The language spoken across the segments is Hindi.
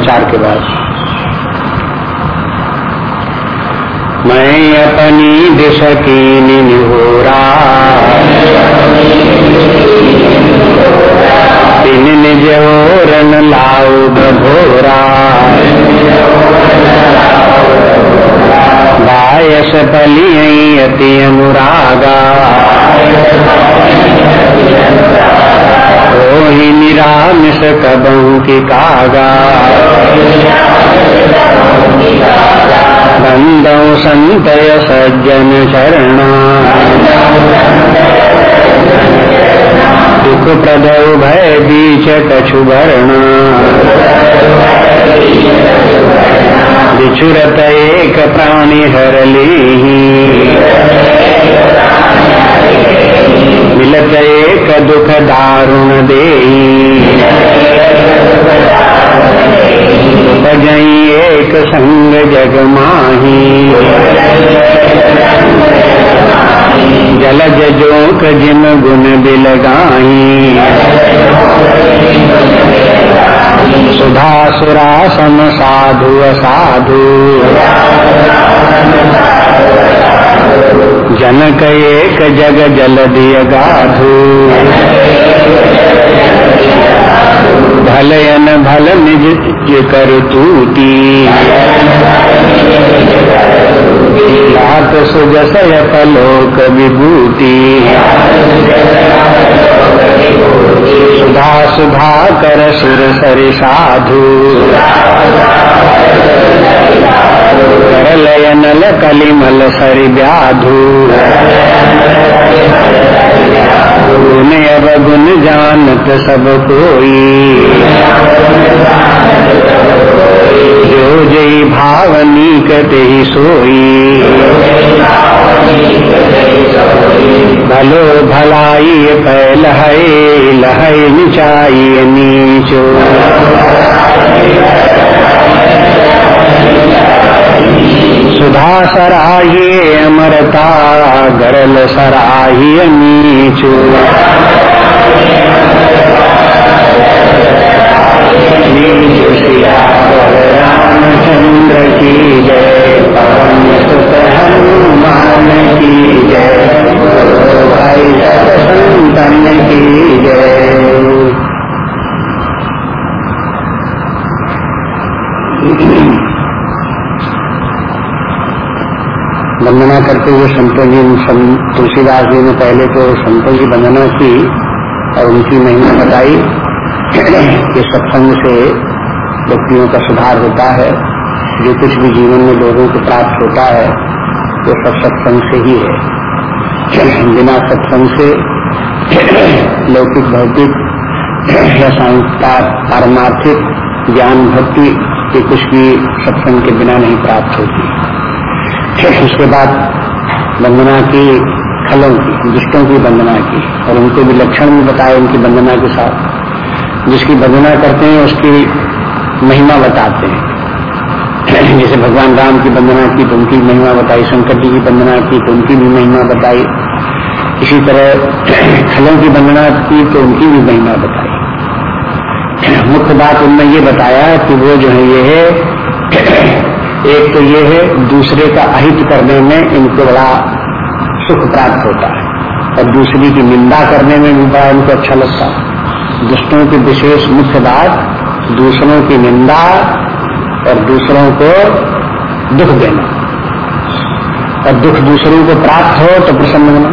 दुआ चार के बाद। मैं अपनी दिश की निहोरा तीन निज ओरन लाऊ भोरा बायस पलियई अति अनुरागा। ओहि निरामिष कबहू की कागा। बंदौ संतय सज्जन चरणा। दुख प्रदौ भय बीच कछु भरणा। बिछुरत एक प्राणी हर मिलत एक दुख दारुण दे बजई एक संग जग माही। जलज जोक जिन गुण बिलगाही सुधा सुरा सम साधु। असाधु जनक एक जग जल दिय गाधु। भलयन भल निज कर तूती लात सुजसय पलोक विभूति सुधा सुधा कर सुर सरि साधु। करलयनल कलिमल सरि व्याधु। गुण अब गुण जानत सब कोई। जई भावनी कते ही सोई। भलो भलाई है, लहै निचाई नीचो। सुधा सराहिए अमरता, गरल सराहिए नीचो। की जय हनुमान की जय भाई की जय वंदना करते हुए संतों जी तुलसीदास जी ने पहले तो संतों की वंदना की और उनकी महिमा बताई कि सत्संग से व्यक्तियों का सुधार होता है। जो कुछ भी जीवन में लोगों को प्राप्त होता है, वो सब सत्संग से ही है। बिना सत्संग से लौकिक, भौतिक या पारमार्थिक ज्ञान, भक्ति, ये कुछ भी सत्संग के बिना नहीं प्राप्त होती। उसके बाद वंदना की खलों की, दुष्टों की वंदना की, और उनको भी लक्षण भी बताए उनकी वंदना के साथ। जिसकी वंदना करते हैं, उसकी महिमा बताते हैं। जैसे भगवान राम की वंदना की तो उनकी महिमा बताई, शंकर जी की वंदना की तो उनकी भी महिमा बताई। इसी तरह खलों की वंदना की तो उनकी भी महिमा बताई। मुख्य बात उनमें ये बताया कि वो जो है, ये है, एक तो ये है, दूसरे का अहित करने में इनको बड़ा सुख प्राप्त होता है। और दूसरी की निंदा करने में भी बड़ा इनको अच्छा लगता है। दुष्टों की विशेष मुख्य बात, दूसरों की निंदा और दूसरों को दुख देना। और दुख दूसरों को प्राप्त हो तो प्रसन्न होना।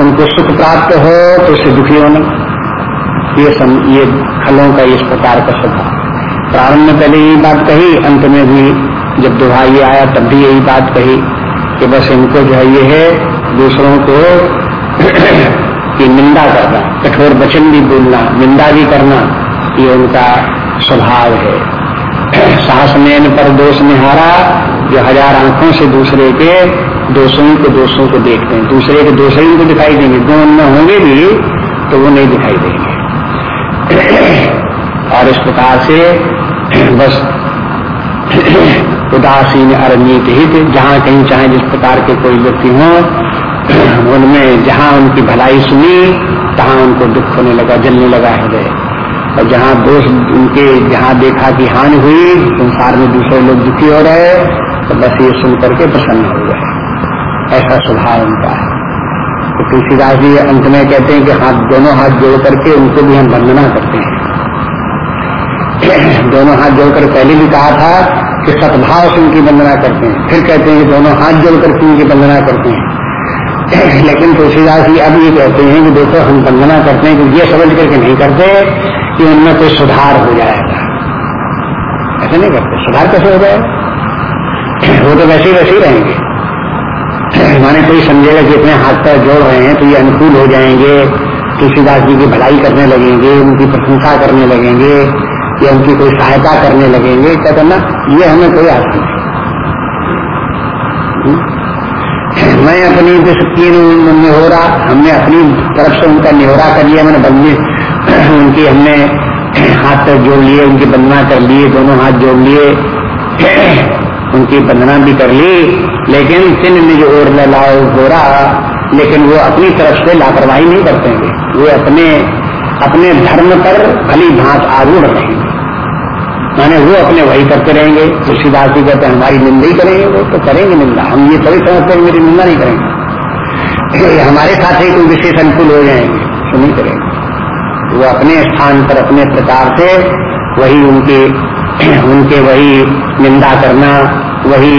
उनको सुख प्राप्त हो तो उससे दुखी होना। ये सम, ये खलों का इस प्रकार का स्वभाव। प्रारंभ में पहले यही बात कही अंत में भी जब दुहाई आया तब भी यही बात कही कि बस इनको जो है ये है दूसरों को की निंदा करना कठोर वचन भी बोलना निंदा भी करना ये उनका स्वभाव है। साहस में पर दोष निहारा, जो हज़ार आँखों से दूसरे के दोषों को दोषों को देखते हैं। दूसरे के दोष को दिखाई देंगे। जो उनमें होंगे भी तो वो नहीं दिखाई देंगे। और इस प्रकार से बस उदासीन अरनीत हित जहाँ कहीं चाहे जिस प्रकार के कोई व्यक्ति हो, उनमें जहाँ उनकी भलाई सुनी, तहाँ उनको दुख होने लगा, जलने लगा हृदय। और जहाँ दोष उनके जहाँ देखा कि हानि हुई, संसार में दूसरे लोग दुखी हो रहे तो बस ये सुन करके प्रसन्न हो गए। ऐसा स्वभाव उनका है। तो तुलसीदास जी अंत में कहते हैं कि हाथ, दोनों हाथ जोड़ करके उनको भी हम वंदना करते हैं। दोनों हाथ जोड़कर पहले भी कहा था कि सद्भाव से उनकी वंदना करते हैं। फिर कहते हैं कि दोनों हाथ जोड़कर उनकी वंदना करते हैं। लेकिन तुलसीदास जी अब ये कहते हैं कि देखो, हम वंदना करते हैं कि ये समझ करके नहीं करते कि उनमें कोई सुधार हो जाएगा। ऐसे नहीं करते। सुधार कैसे हो जाएगा? वो तो वैसे ही वैसे ही रहेंगे। माने कोई समझेगा कि इतने हाथ पैर जोड़ रहे हैं तो ये अनुकूल हो जाएँगे। तुलसीदास जी की भलाई करने लगेंगे, उनकी प्रशंसा करने लगेंगे, या उनकी कोई सहायता करने लगेंगे। क्या करना ये हमें कोई आशा नहीं। हम्म? मैं अपनी जो शक्ति निहोरा हमने अपनी तरफ़ से उनका निहोरा कर लिया, मैंने बंदी, उनकी हमने हाथ जोड़ लिए, उनकी वंदना कर लिए दोनों हाथ जोड़ लिए, उनकी बंदना भी कर ली, लेकिन तिन निज और लाओ गोरा लेकिन वो अपनी तरफ़ से लापरवाही नहीं करते वो अपने अपने धर्म पर भली भांत आरूढ़ रहेंगे माने वो अपने वही करते रहेंगे। तुलसीदास जी कहते हैं, हमारी निंदा ही करेंगे वो तो करेंगे निंदा। हम ये थोड़ी समझते हैं मेरी निंदा नहीं करेंगे। हमारे साथ ही कोई विशेष अनुकूल हो जाएँगे तो नहीं करेंगे। वो अपने स्थान पर, अपने प्रकार से वही उनके उनके वही निंदा करना, वही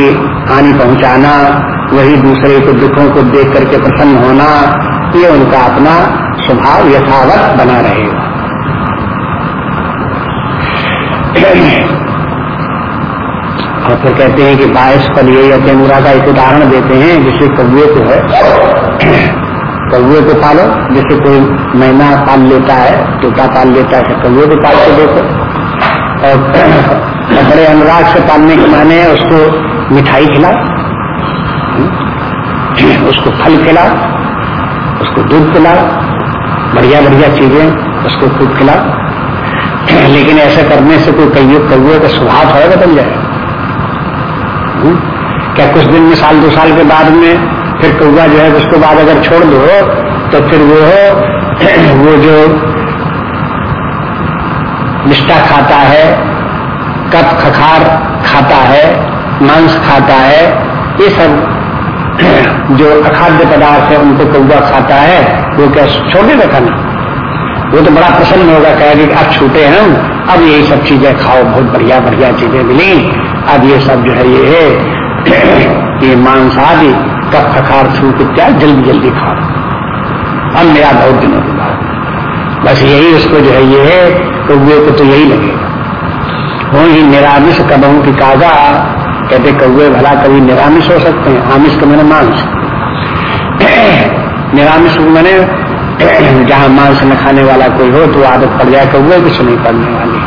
हानि पहुंचाना, वही दूसरे के दुखों को देख करके प्रसन्न होना, ये उनका अपना स्वभाव यथावत बना रहेगा। और फिर कहते हैं कि बाईस पल ये अत्यनुरा का एक उदाहरण देते हैं, जिसे कौए को है। कौए को पालो, जैसे कोई मैना पाल लेता है तोता पाल लेता है कौए को पाल के देखो। और बड़े अनुराग से पालने के माने उसको मिठाई खिलाओ। उसको फल खिलाओ, उसको दूध पिलाओ बढ़िया बढ़िया चीज़ें उसको खूब खिलाओ। लेकिन ऐसा करने से कोई कई कौए का स्वभाव थोड़ा बदल जाए हम्म? क्या कुछ दिन में साल, दो साल के बाद में फिर कौआ जो है उसके बाद अगर छोड़ दो तो फिर वो वो जो निष्ठा खाता है कप खखार खाता है, मांस खाता है, ये सब जो अखाद्य पदार्थ है उनको कौआ खाता है, वो क्या छोड़ दे खाना वो तो बड़ा प्रसन्न होगा कहेगा कि अब छूटे हैं अब यही सब चीज़ें खाओ, बहुत बढ़िया बढ़िया चीज़ें मिली। अब ये सब जो है, ये है, ये मांस आदि कब खखार छूट इत्यादि, जल्दी जल्दी खाओ। अब मेरा बहुत दिनों के बाद। बस यही उसको जो है, ये है तो कौए को तो यही लगेगा। हो निरामिष कदम की काजा कहते कौए भला कभी निरामिष हो सकते हैं, आमिष का मैंने मांस। निरामिष मैंने जहाँ मांस न खाने वाला कोई हो तो आदत पड़ जाए कौए कुछ नहीं पड़ने वाली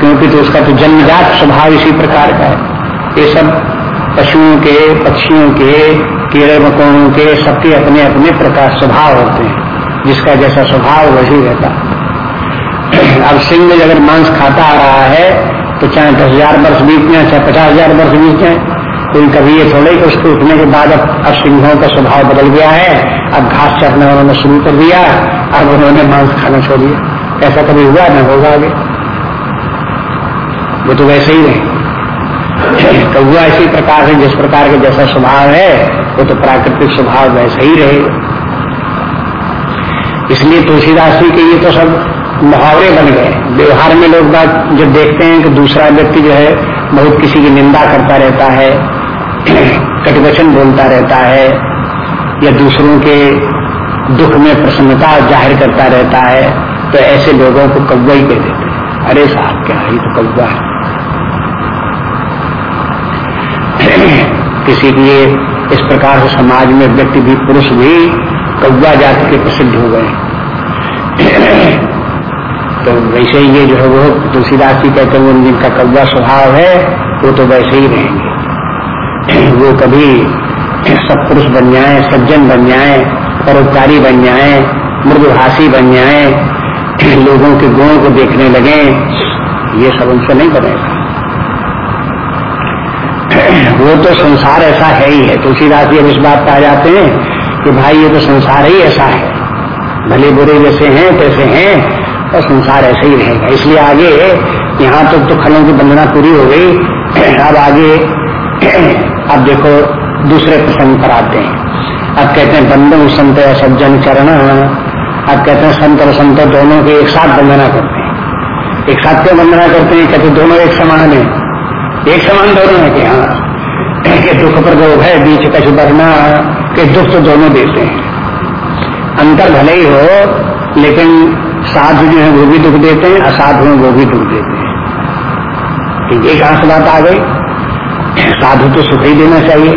क्योंकि तो उसका तो जन्मजात स्वभाव इसी प्रकार का है। ये सब पशुओं के, पक्षियों के, कीड़े मकोड़ों के, सबके अपने अपने प्रकार स्वभाव होते हैं, जिसका जैसा स्वभाव वही रहता अब सिंह अगर मांस खाता आ रहा है तो चाहे दस हज़ार वर्ष बीत जाए, चाहे पचास हज़ार वर्ष बीत जाए कोई कभी ये थोड़े कि उसको उठने के बाद अब अब सिंहों का स्वभाव बदल गया है। अब घास चढ़ना उन्होंने शुरू कर दिया। अब उन्होंने मांस खाना छोड़ दिया। ऐसा कभी हुआ? न होगा आगे। वो तो वैसे ही नहीं कौआ इसी प्रकार से, जिस प्रकार के जैसा स्वभाव है, वो तो प्राकृतिक स्वभाव वैसे ही रहेगा इसलिए तुलसीदास जी के ये तो सब मुहावरे बन गए। व्यवहार में लोग बात जब देखते हैं कि दूसरा व्यक्ति जो है, बहुत किसी की निंदा करता रहता है। कटवचन बोलता रहता है या दूसरों के दुख में प्रसन्नता ज़ाहिर करता रहता है तो ऐसे लोगों को कौवा ही कह देते हैं। अरे साहब, क्या ये तो कौवा है। किसी इस प्रकार से समाज में व्यक्ति भी, पुरुष भी कौवा जाति के प्रसिद्ध हो गए तो वैसे ही ये जो है वो तुलसीदास जी कहते हैं जिनका कौवा स्वभाव है, वो तो वैसे ही रहेंगे। वो कभी सत्पुरुष बन जाए सज्जन बन जाए परोपकारी बन जाए मृदुभाषी बन जाए लोगों के गुणों को देखने लगे ये सब उनसे नहीं बनेगा। वो तो संसार ऐसा है ही है। तुलसीदास जी इस बात पर आ जाते हैं कि भाई ये तो संसार ही ऐसा है। भले बुरे जैसे हैं तैसे हैं और संसार ऐसे ही रहेगा। इसलिए आगे यहाँ तक तो, तो खलों की वंदना पूरी हो गई। अब आगे अब देखो, दूसरे प्रसंग पर आते हैं। अब कहते हैं बंदन संत, सज्जन, चरण। अब कहते हैं, संत और संत दोनों के एक साथ वंदना करते हैं। एक साथ क्यों वंदना करते हैं? कहते दोनों एक समान है। एक समान दोनों है कि हाँ। के दुख पर गो है बीच कछ बरना के दुख तो दोनों देते हैं। अंतर भले ही हो, लेकिन साधु जो है, वो भी दुख देते हैं, असाधु हैं, वो भी दुख देते हैं। तो ये कहाँ से बात आ गई। साधु तो सुख ही देना चाहिए।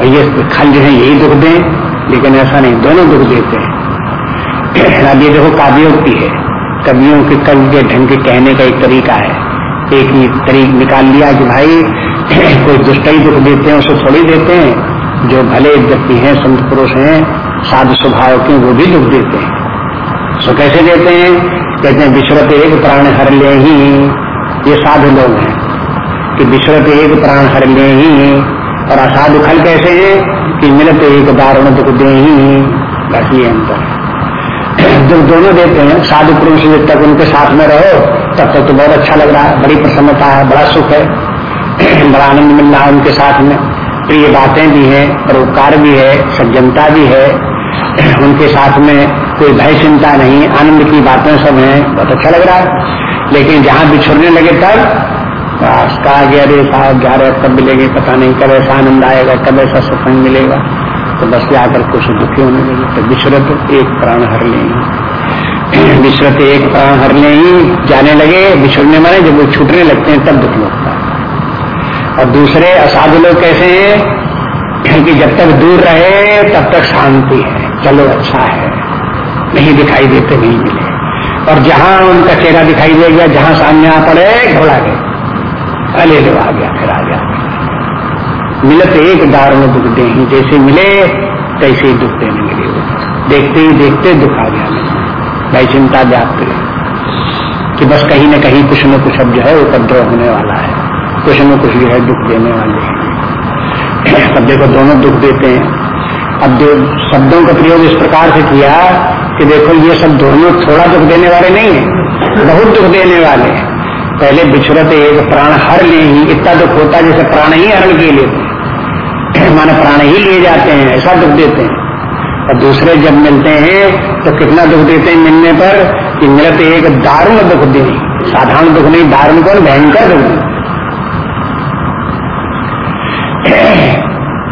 और ये जो है, यही दुख दें, लेकिन ऐसा नहीं, दोनों दुख देते हैं। अब ये देखो, काव्योक्ति है। कवियों के कवि के ढंग के कहने का एक तरीका है। एक तरीक निकाल लिया कि भाई, कोई दुष्ट ही दुख देते हैं, उसे थोड़ी देते हैं। जो भले व्यक्ति हैं, संत पुरुष हैं, साधु स्वभाव के, वो भी दुख देते हैं। सो कैसे देते हैं? कहते हैं विश्वत एक प्राण हर ले ही। ये साधु लोग हैं। कि विश्वत एक प्राण हर ले ही और असाधु खल कैसे है कि मिलते एक दारुण दुख दे ही बस अंतर दुख दोनों देते हैं, साधु पुरुष जब तक उनके साथ में रहो, तब तक तो बहुत अच्छा लग रहा है। बड़ी प्रसन्नता है, बड़ा सुख है। बड़ा आनंद मिल रहा है उनके साथ में। प्रिय बातें भी हैं, परोपकार भी है, सज्जनता भी है। उनके साथ में कोई भय चिंता नहीं, आनंद की बातें सब हैं। बहुत अच्छा लग रहा है। लेकिन जहाँ बिछुड़ने लगे तब कहा गया, अरे साहब, ग्यारह कब मिलेंगे, पता नहीं कब ऐसा आनंद आएगा, कब ऐसा सत्संग मिलेगा। तो बस जाकर कुछ दुखी होने लगे। तो विश्रत एक प्राण हर ले। विश्रत एक प्राण हर ले, जाने लगे बिछुड़ने वाले जब वो छूटने लगते हैं, तब दुख लगता और दूसरे, असाधु लोग कैसे हैं क्योंकि जब तक दूर रहे, तब तक शांति है। चलो अच्छा है। नहीं दिखाई देते, नहीं मिले। और जहाँ उनका चेहरा दिखाई देगा जहाँ सामने आ पड़े घोड़ा गए। अले लो आ गया, फिर आ गया। मिलत एक दार में दुख दे ही, जैसे मिले, तैसे ही दुख देने मिले देखते ही देखते दुख आ गया। भाई चिंता व्याप्त कि बस कहीं न कहीं कुछ न कुछ अब जो है उपद्रव होने वाला है। कुछ न कुछ जो है दुख देने वाले हैं। अब देखो, दोनों दुख देते हैं। अब जो शब्दों का प्रयोग इस प्रकार से किया कि देखो, ये सब दोनों थोड़ा दुख देने वाले नहीं है, बहुत दुख देने वाले पहले बिछुरत एक प्राण हर ले ही, इतना दुख होता जैसे प्राण ही हरण के लिए। माने प्राण ही लिए जाते हैं, ऐसा दुख देते हैं। और दूसरे जब मिलते हैं तो कितना दुख देते हैं मिलने पर कि मिलते एक दारुण दुख दे। साधारण दुख नहीं, दारुण कौन? भयंकर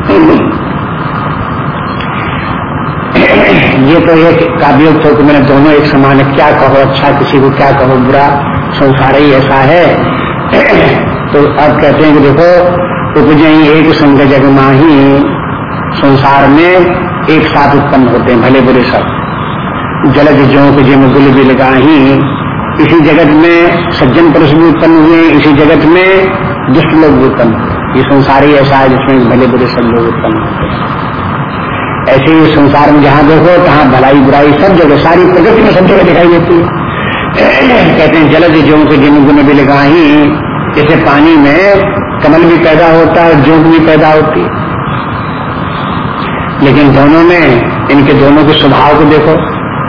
दुख ये तो एक काव्योग तो कि मैंने दोनों एक समान है। क्या कहो अच्छा किसी को, क्या कहो बुरा? संसार ही ऐसा है। तो अब कहते हैं कि देखो उपजे एक संग जग माही। संसार में एक साथ उत्पन्न होते हैं, भले बुरे सब। जलज जो जोक जिम गुल गाही इसी जगत में सज्जन पुरुष भी उत्पन्न हुए, इसी जगत में दुष्ट लोग भी उत्पन्न ये संसार ही ऐसा है जिसमें भले बुरे सब लोग उत्पन्न होते हैं। ऐसे ही संसार में जहाँ देखो, तहां भलाई बुराई सब जगह, सारी प्रकृति में सब जगह दिखाई देती है। कहते हैं जलद जो के जिन गुण भी लगा ही जैसे पानी में कमल भी पैदा होता है जोंक भी पैदा होती लेकिन दोनों में, इनके दोनों के स्वभाव को देखो,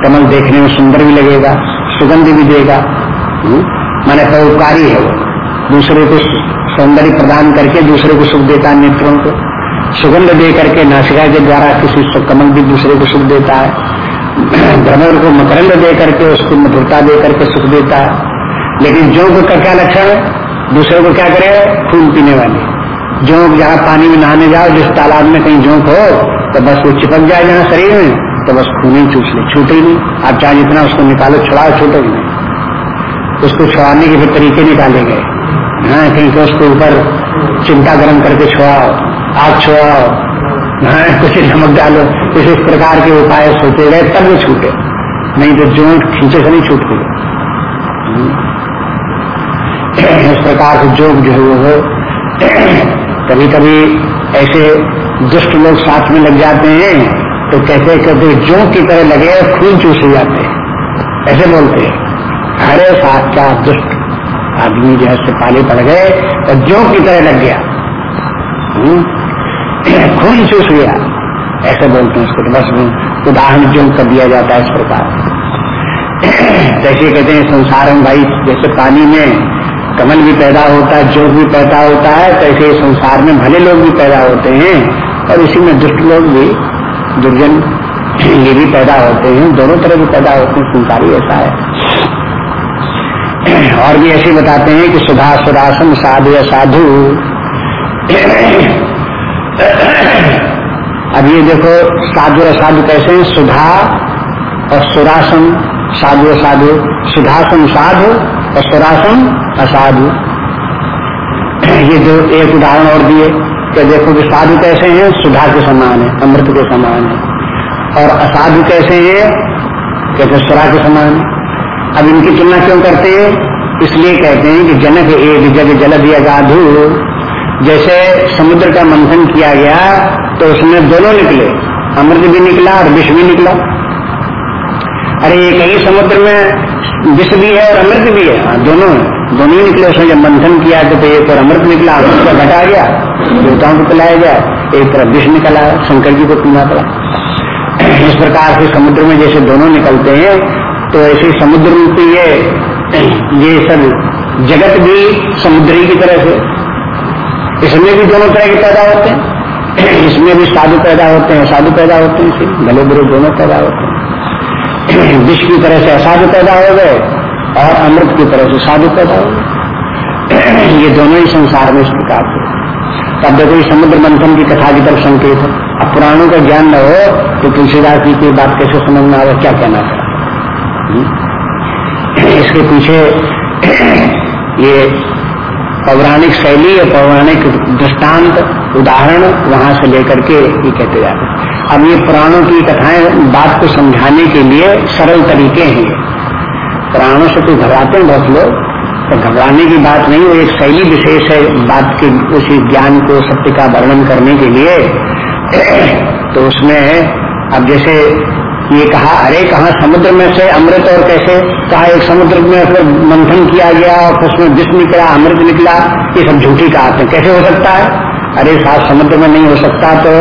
कमल देखने में सुंदर भी लगेगा, सुगंध भी देगा हम्म? माने परोपकारी है वो। दूसरे को सौंदर्य प्रदान करके दूसरे को सुख देता नेत्रों को। सुगंध दे करके नासिका के द्वारा किसी कमल भी दूसरे को सुख देता है। भ्रमर को मकरंद दे करके उसको मधुरता दे करके सुख देता है। लेकिन जोग का क्या लक्षण है? दूसरे को क्या करे? खून पीने वाले। जोंक जहाँ पानी में नहाने जाओ, जिस तालाब में कहीं जोंक हो तो बस वो चिपक जाए जहाँ शरीर में तो बस खून ही चूस ले। छूटे नहीं। आप चाहे जितना उसको निकालो, छुड़ाओ, छूटे ही नहीं। उसको छुड़ाने के भी तरीके निकाले गए। हाँ कहीं तो उसके ऊपर चिंता गर्म करके छुड़ाओ। आग छुड़ाओ हाँ, कुछ नमक डालो कुछ इस प्रकार के उपाय सोचे गए तब वो छूटे। नहीं तो जो खींचे से नहीं छूटते। इस प्रकार से जोग जो है वो कभी कभी ऐसे दुष्ट लोग साथ में लग जाते हैं तो कहते कहते जो की तरह लगे खून चूसे जाते हैं। ऐसे बोलते हैं। अरे साथ क्या दुष्ट आदमी जो है सिपाही पड़ गए और जो की तरह लग गया। हम्म? खून चूस गया ऐसे बोलते हैं उसको तो बस उदाहरण जो कर दिया जाता है इस प्रकार। जैसे कहते हैं संसार में भाई, जैसे पानी में कमल भी पैदा होता है जोग भी पैदा होता है, तैसे संसार में भले लोग भी पैदा होते हैं, और इसी में दुष्ट लोग भी, दुर्जन ये भी पैदा होते हैं, दोनों तरह भी पैदा होते हैं, संसार ही ऐसा है। और भी ऐसे बताते हैं कि सुधा सुरासन साधु या साधु। अब ये देखो, साधु असाधु कैसे हैं? सुधा और सुरासन साधु असाधु सुधासन साधु और सुरासन असाधु। ये जो एक उदाहरण और दिए कि देखो कि साधु कैसे हैं? सुधा के समान है, अमृत के समान है। और असाधु कैसे हैं? कैसे सुरा के समान है। अब इनकी तुलना क्यों करते हैं? इसलिए कहते हैं कि जनक एक जग जल दिया गाधु जैसे समुद्र का मंथन किया गया तो उसमें दोनों निकले। अमृत भी निकला और विष भी निकला। अरे, ये कहीं समुद्र में विष भी है और अमृत भी है। हाँ दोनों दोनों ही निकले उसमें। जब मंथन किया तो एक और अमृत निकला अमृत का घटा गया। देवताओं को पिलाया गया। एक तरफ़ विष निकला, शंकर जी को पीना पड़ा। इस प्रकार से समुद्र में जैसे दोनों निकलते हैं तो ऐसे समुद्र रूपी ये ये सब जगत भी समुद्री की तरह से इसमें भी दोनों तरह के पैदा होते हैं। इसमें भी साधु पैदा होते हैं साधु पैदा होते हैं इसे भले बुरे दोनों पैदा होते हैं। विष की तरह से असाधु पैदा हो गए और अमृत की तरह से साधु पैदा हो गए। ये दोनों ही संसार में इस प्रकार से तब देखो, ये समुद्र मंथन की कथा की तरफ़ संकेत है। अब पुराणों का ज्ञान न हो तो तुलसीदास जी की बात कैसे समझ में आवे क्या कहना था हम्म? इसके पीछे ये पौराणिक शैली और पौराणिक दृष्टांत, उदाहरण वहाँ से लेकर के ये कहते जाते अब ये पुराणों की कथाएँ, बात को समझाने के लिए सरल तरीके हैं। पुराणों से तो घबराते हैं बहुत लोग तो घबराने की बात नहीं, वो एक शैली विशेष है बात के, उसी ज्ञान को, सत्य का वर्णन करने के लिए। तो उसमें अब जैसे ये कहा, अरे कहा समुद्र में से अमृत और कैसे? कहा, एक समुद्र में फिर मंथन किया गया और उसमें विष निकला, अमृत निकला। ये सब झूठी कहा कैसे हो सकता है? अरे साथ समुद्र में नहीं हो सकता तो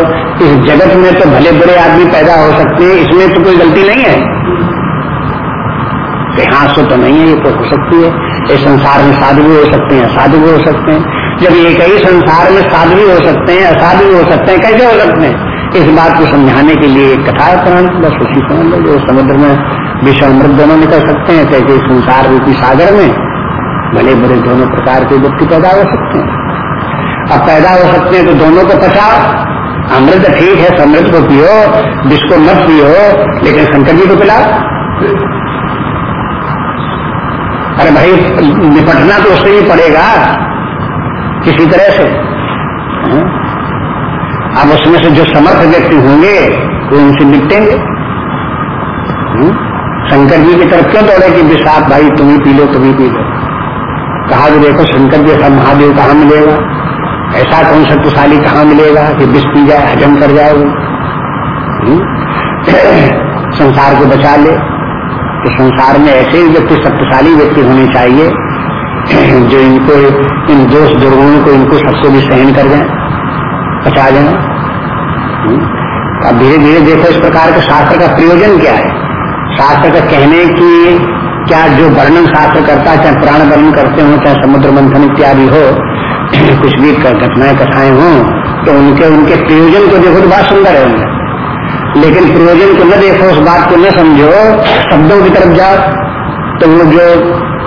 इस जगत में तो भले बुरे आदमी पैदा हो सकते हैं, इसमें तो कोई गलती नहीं है। हाँ सो तो नहीं है, ये तो हो सकती है। इस संसार में साधु भी हो सकते हैं असाधु भी हो सकते हैं। जब ये कई संसार में साधु भी हो सकते हैं, असाधु भी हो सकते हैं, कैसे हो सकते हैं? इस बात को समझाने के लिए एक कथा पुराण बस उसी समझ लो जो समुद्र में विश्व अमृत दोनों निकल सकते हैं कैसे संसार रूपी सागर में, भले बुरे दोनों प्रकार के व्यक्ति पैदा हो सकते हैं। अब पैदा हो सकते हैं तो दोनों को पचाओ अमृत ठीक है, समृद्ध को पियो विष को मत पियो, लेकिन शंकर जी को पिलाओ अरे भाई, निपटना तो उससे ही पड़ेगा, किसी तरह से? अब उसमें से जो समर्थ व्यक्ति होंगे, वो उनसे निपटेंगे। हम्म? शंकर जी की तरफ़ क्यों दौड़े कि विषाप भाई, तुम ही पी लो, तुम ही पी लो? कहा कि देखो, शंकर जैसा महादेव कहाँ मिलेगा? ऐसा कौन शक्तिशाली कहाँ मिलेगा कि विष पी जाए, हजम कर जाए वो? हम्म? संसार को बचा ले। तो संसार में ऐसे ही व्यक्ति शक्तिशाली व्यक्ति होने चाहिए, जो इनको, इन दोष दुर्गुणों को इनको सबसे भी सहन कर जाए। बचा जाए अब धीरे धीरे देखो इस प्रकार के शास्त्र का प्रयोजन क्या है। शास्त्र का कहने की क्या जो वर्णन शास्त्र करता है, चाहे प्राण वर्णन करते हो, चाहे समुद्र मंथन इत्यादि हो, कुछ भी घटनाएँ, कथाएँ हो तो उनके उनके प्रयोजन को देखो तो बात सुंदर है उनका लेकिन प्रयोजन को न देखो, उस बात को न समझो, शब्दों की तरफ़ जाओ तो वो जो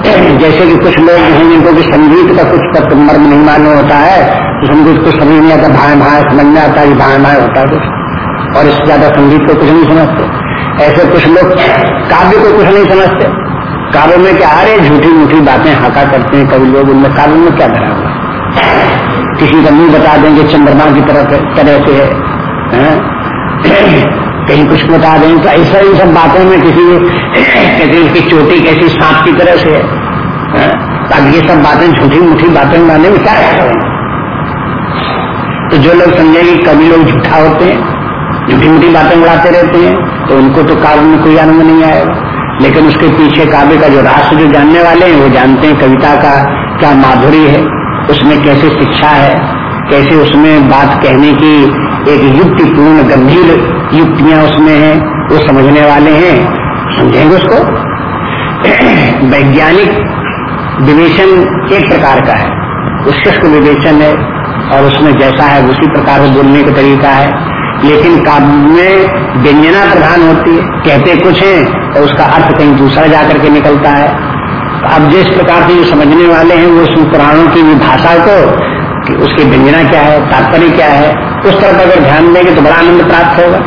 जैसे कि कुछ लोग हैं जिनको कि संगीत का कुछ तत्व मर्म नहीं मालूम होता है तो संगीत को समझ नहीं आता भाई भाई समझ में आता है भाई भाई होता है कुछ। और इससे ज़्यादा संगीत को कुछ नहीं समझते। ऐसे कुछ लोग काव्य को कुछ नहीं समझते। काव्य में क्या रहे झूठी मूठी बातें हाका करते हैं कभी लोग, उनमें काव्य में क्या धरा हुआ किसी का मुँह बता देंगे चंद्रमा की तरफ़ तरह से है कहीं कुछ बता दें तो ऐसा इन सब बातों में किसी कैसी उसकी चोटी कैसी सांप की तरह से है अब ये सब बातें झूठी मुठी बातें बनाने में क्या है? तो जो लोग समझेंगे कभी लोग झूठा होते हैं, झूठी मुठी बातें उड़ाते रहते हैं तो उनको तो काव्य में कोई आनंद नहीं आएगा लेकिन उसके पीछे काव्य का जो राष्ट्र जो जानने वाले हैं, वो जानते हैं कविता का क्या माधुरी है, उसमें कैसे शिक्षा है, कैसे उसमें बात कहने की एक युक्तिपूर्ण, गंभीर युक्तियाँ उसमें हैं, वो समझने वाले हैं। समझेंगे उसको? वैज्ञानिक विवेचन एक प्रकार का है। उस शुष्क विवेचन है। और उसमें जैसा है उसी प्रकार से बोलने का तरीका है। लेकिन काव्य में व्यंजना प्रधान होती है। कहते कुछ है तो उसका अर्थ कहीं दूसरा जाकर के निकलता है। तो अब जिस प्रकार से जो समझने वाले हैं वो पुराणों की भाषा को कि उसकी व्यंजना क्या है, तात्पर्य क्या है, उस तरफ़ अगर ध्यान देंगे तो बड़ा आनंद प्राप्त होगा।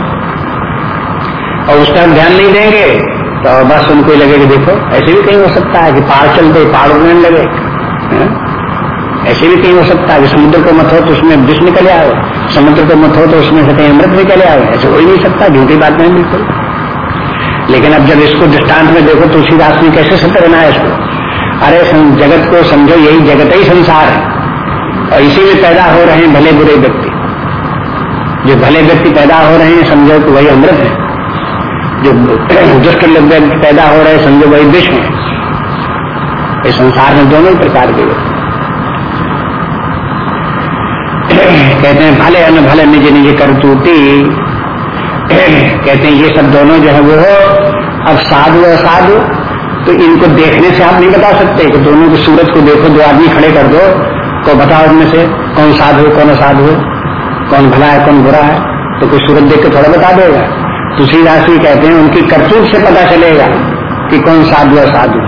और उस तरफ़ ध्यान नहीं देंगे तो बस उनको लगेगा, देखो, ऐसे भी कहीं हो सकता है कि पहाड़ चलते पहाड़ उड़ने लगे। है? ऐसे भी कहीं हो सकता है समुद्र को मत हो तो उसमें विष निकले आओ, समुद्र को मत हो तो उसमें से कहीं अमृत निकले आओ, ऐसे हो ही नहीं सकता, झूठी बात नहीं, बिल्कुल। लेकिन अब जब इसको दृष्टांत में देखो तुलसीदास ने कैसे सत्य बनाया इसको? अरे जगत को समझो, यही जगत ही संसार है। और इसी में पैदा हो रहे हैं भले बुरे व्यक्ति। जो भले व्यक्ति पैदा हो रहे हैं, समझो कि वही अमृत है। जो दुष्ट लोग पैदा हो रहे हैं, समझो वही विश्व है। इस संसार में दोनों प्रकार के व्यक्ति कहते हैं, भले अन भले निज निज कर टूटी कहते हैं, ये सब दोनों जो है वो अब साधु असाधु तो इनको देखने से आप नहीं बता सकते कि दोनों की सूरत को देखो, दो आदमी खड़े कर दो तो बताओ उनमें से, कौन साधु कौन असाधु कौन भला है, कौन बुरा है तो कोई सूरत देख के थोड़ा बता देगा। दूसरी राशि कहते हैं, उनकी करतूत से पता चलेगा कि कौन साधु असाधु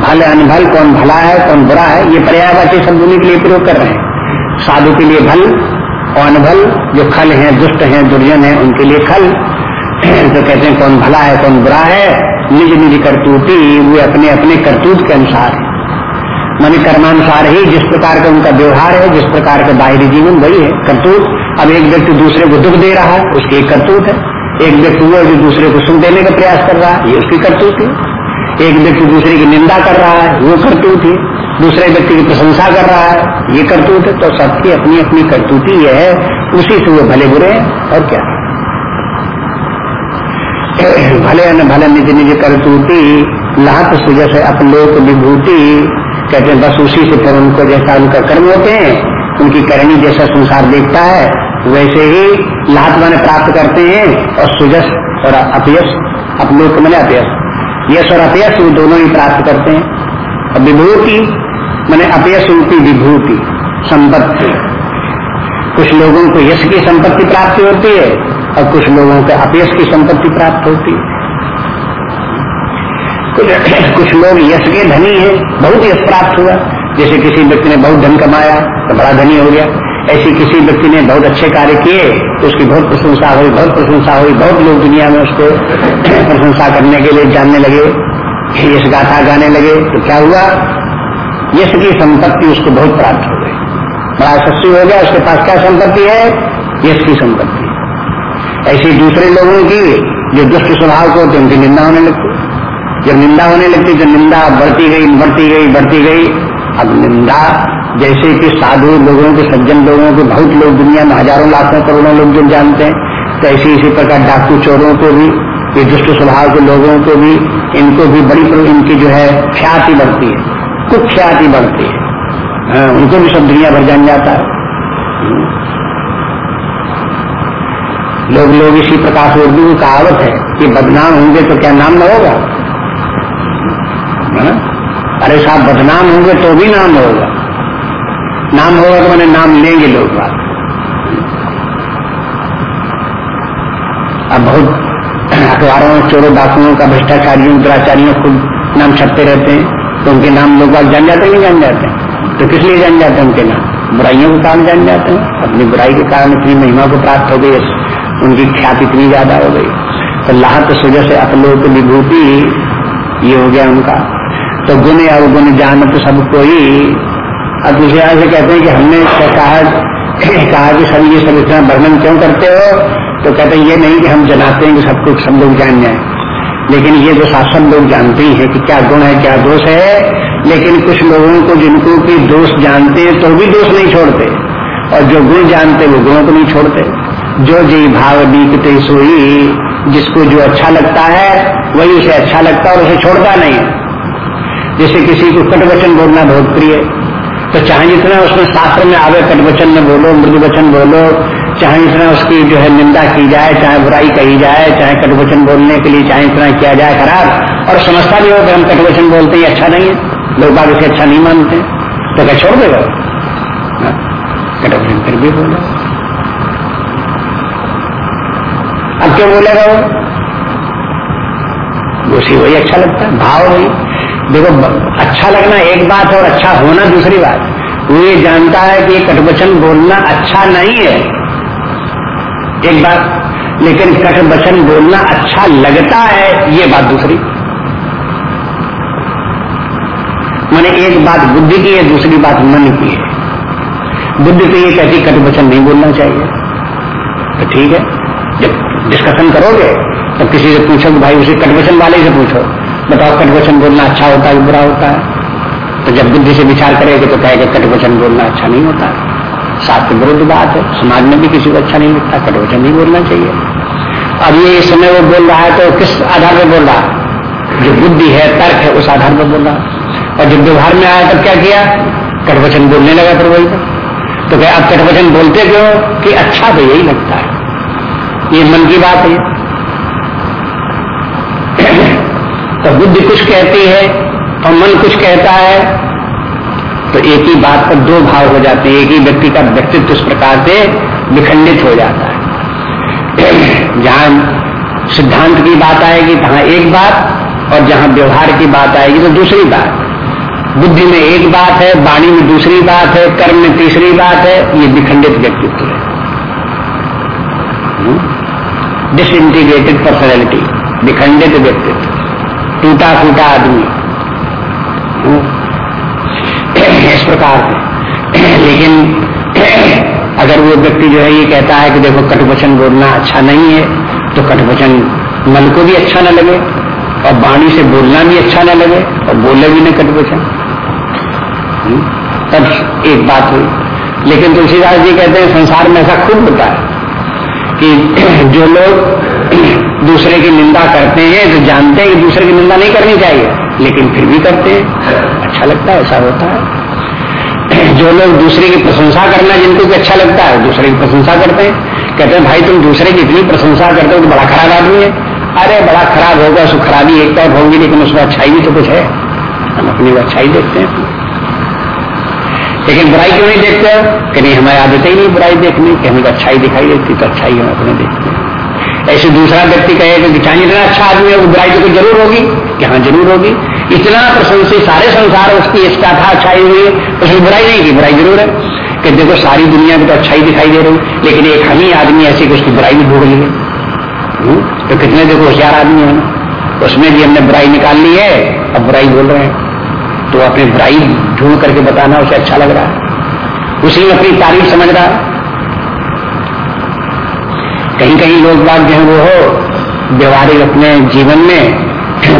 भले अनभल कौन भला है, कौन बुरा है, ये पर्यायवाची शब्द के लिए प्रयोग कर रहे हैं। साधु के लिए भल और अनभल जो खल हैं, दुष्ट हैं, दुर्जन हैं, उनके लिए खल। तो कहते हैं, कौन भला है, कौन बुरा है? निज निज करतूती वे अपने अपने करतूत के अनुसार। मान कर्मानुसार ही जिस प्रकार का उनका व्यवहार है, जिस प्रकार का बाहरी जीवन, वही है, करतूत। अब एक व्यक्ति दूसरे को दुख दे रहा है उसकी एक करतूत है। एक व्यक्ति वो जो दूसरे को सुख देने का प्रयास कर रहा है ये उसकी करतूत है। एक व्यक्ति दूसरे की निंदा कर रहा है वो करतूत है। दूसरे व्यक्ति की प्रशंसा कर रहा है, ये करतूत है तो सबकी अपनी अपनी करतूती ये है, उसी से वो भले बुरे और क्या? भले न भले निज निज करतूती, लात सुजस अपलोक विभूति, कहते हैं, बस उसी से फिर उनको जैसा उनका कर्म होते हैं, उनकी करणी जैसा संसार देखता है, वैसे ही लात माने प्राप्त करते हैं, और सुजस और अपयस, अपलोक मैंने अपयस। यश और अपयस वो दोनों ही प्राप्त करते हैं। और विभूति मैंने अपयश रूपी विभूति, संपत्ति। कुछ लोगों को यश की संपत्ति प्राप्ति होती है और कुछ लोगों को अपयश की संपत्ति प्राप्त होती है। कुछ कुछ लोग यश के धनी हैं, बहुत यश प्राप्त हुआ। जैसे किसी व्यक्ति ने बहुत धन कमाया तो बड़ा धनी हो गया। ऐसी किसी व्यक्ति ने बहुत अच्छे कार्य किए तो उसकी बहुत प्रशंसा हुई, बहुत प्रशंसा हुई। बहुत लोग दुनिया में उसको प्रशंसा करने के लिए जानने लगे, यश गाथा गाने लगे। तो क्या हुआ? यश की संपत्ति उसको बहुत प्राप्त हो गई। बड़ा यशस्वी हो गया उसके पास क्या संपत्ति है? यश की संपत्ति। ऐसी दूसरे लोगों की जो दुष्ट स्वभाव को होते उनकी निंदा होने लगती जब निंदा होने लगती तो निंदा बढ़ती गई बढ़ती गई बढ़ती गई, अब निंदा जैसे कि साधु लोगों के सज्जन लोगों के बहुत लोग दुनिया में हज़ारों, लाखों, करोड़ों लोग जो जानते हैं तो ऐसे इसी प्रकार डाकू चोरों को भी, ये दुष्ट स्वभाव के लोगों को भी, इनको भी बड़ी इनकी जो है ख्याति बढ़ती है। कुख्याति बढ़ती है। हाँ, उनको भी सब दुनिया भर जान जाता है। लोग लोग इसी प्रकार से उर्दू की कहावत है कि बदनाम होंगे तो क्या नाम न होगा? हाँ? अरे साहब बदनाम होंगे तो भी नाम होगा। नाम होगा तो मैंने नाम लेंगे लोग बात। अब बहुत अखबारों चोरों डाकुओं का भ्रष्टाचारियों दुराचारियों को नाम छपते रहते हैं। तो उनके नाम लोग बात जान जाते नहीं जान जाते तो किस लिए जान जाते हैं उनके नाम? बुराइयों के कारण जान जाते हैं। अपनी बुराई के कारण इतनी महिमा को प्राप्त हो गई, उनकी ख्याति इतनी ज़्यादा हो गई। तो लाहत सुजह से अपलोक विभूति ये हो गया उनका। तो गुण या गुण जान तो सब कोई। अब दूसरे से कहते हैं कि हमने कहा कहा कि सब ये सब इतना वर्णन क्यों करते हो? तो कहते हैं, ये नहीं कि हम जनाते हैं कि सब कुछ सब लोग जान जाए। लेकिन ये जो शासन लोग जानते ही है कि क्या गुण है, क्या दोष है, लेकिन कुछ लोगों को जिनको की दोष जानते हैं तो भी दोष नहीं छोड़ते। और जो गुण जानते वो गुणों को नहीं छोड़ते। जो जी भाव बीकते सोई, जिसको जो अच्छा लगता है, वही उसे अच्छा लगता और उसे छोड़ता नहीं। जैसे किसी को कटवचन बोलना बहुत प्रिय तो चाहे जितना उसमें शास्त्र में आवे, कट वचन में बोलो, मृदु वचन बोलो चाहे इतना उसकी जो है निंदा की जाए चाहे बुराई कही जाए चाहे कटवचन बोलने के लिए चाहे इतना किया जाए खराब। और समझता भी हो कि हम कटवचन बोलते ही अच्छा नहीं है। लोग बाग इसे अच्छा नहीं मानते। तो क्या छोड़ देगा? हाँ, कटवचन फिर भी बोले। अब क्यों बोलेगा वो? उसी वही अच्छा लगता है भाव वही। देखो अच्छा लगना एक बात और अच्छा होना दूसरी बात। वो ये जानता है कि कटवचन बोलना अच्छा नहीं है। एक बात, लेकिन कटवचन बोलना अच्छा लगता है, ये बात दूसरी। मैंने एक बात बुद्धि की है, दूसरी बात मन की है। बुद्धि तो ये कहती कटवचन नहीं बोलना चाहिए। तो ठीक है, जब डिस्कशन करोगे तो किसी से पूछो भाई उसे कटवचन वाले से पूछो। बताओ कटवचन बोलना अच्छा होता है बुरा होता है? तो जब बुद्धि से विचार करेंगे तो कहेगा कटवचन बोलना अच्छा नहीं होता। शास्त्र विरुद्ध बात है। समाज में भी किसी को अच्छा नहीं लगता कटवचन नहीं बोलना चाहिए। अब ये इस समय वो बोल रहा है तो किस आधार पर बोल रहा? जो बुद्धि है, तर्क है, उस आधार पर बोल रहा। और जब व्यवहार में आया, तब क्या किया? कटवचन बोलने लगा फिर वही तो क्या अब कटवचन बोलते क्यों? कि अच्छा तो यही लगता है। ये मन की बात है। तो बुद्धि कुछ कहती है और मन कुछ कहता है तो एक ही बात पर दो भाव हो जाते हैं। एक ही व्यक्ति का व्यक्तित्व उस प्रकार से विखंडित हो जाता है। जहाँ सिद्धांत की बात आएगी, तहां एक बात, और जहाँ व्यवहार की बात आएगी तो दूसरी बात। बुद्धि में एक बात है, वाणी में दूसरी बात है, कर्म में तीसरी बात है, ये विखंडित व्यक्तित्व है। डिसइंटीग्रेटेड पर्सनैलिटी विखंडित व्यक्तित्व। टूटा फूटा आदमी। प्रकार से। लेकिन अगर वो व्यक्ति जो है ये कहता है कि देखो कटवचन बोलना अच्छा नहीं है तो कटवचन मन को भी अच्छा न लगे और वाणी से बोलना भी अच्छा न लगे और बोले भी न कटवचन हम्म? तब एक बात हुई। लेकिन तुलसीदास जी कहते हैं, संसार में ऐसा खूब होता है कि जो लोग दूसरे की निंदा करते हैं तो जानते हैं कि दूसरे की निंदा नहीं करनी चाहिए, लेकिन फिर भी करते हैं। अच्छा लगता है, ऐसा होता है। जो लोग दूसरे की प्रशंसा करना जिनको भी अच्छा लगता है, दूसरे की प्रशंसा करते हैं। कहते हैं, भाई, तुम दूसरे की इतनी प्रशंसा करते हो तो बड़ा खराब आदमी है। अरे, बड़ा खराब होगा, उसको खराबी एक तरफ़ होगी, लेकिन उसमें अच्छाई भी तो कुछ है। हम अपनी अच्छाई देखते हैं। लेकिन बुराई क्यों नहीं देखते? कि नहीं हमारी आदत ही नहीं बुराई देखने, की हमें अच्छाई दिखाई देती तो अच्छाई हम अपने देखते हैं। ऐसे दूसरा व्यक्ति कहेगा कि चाहे इतना अच्छा आदमी है बुराई तो ज़रूर होगी? कि हाँ ज़रूर होगी। इतना प्रशंसी सारे संसार उसकी इसका था अच्छाई हुई उसमें बुराई नहीं की बुराई ज़रूर है। कि देखो, सारी दुनिया में तो अच्छाई दिखाई दे रही लेकिन एक हम ही आदमी ऐसी कि उसकी बुराई भी ढूंढ ली है। हम्म? तो कितने देखो होशियार आदमी है। उसमें भी हमने बुराई निकाल ली है, अब बुराई बोल रहे हैं। तो अपनी बुराई ढूंढ करके बताना उसे अच्छा लग रहा है। उसी में अपनी तारीफ़ समझ रहा है। कहीं कहीं लोग बात जो है वो हो, व्यवहारिक अपने जीवन में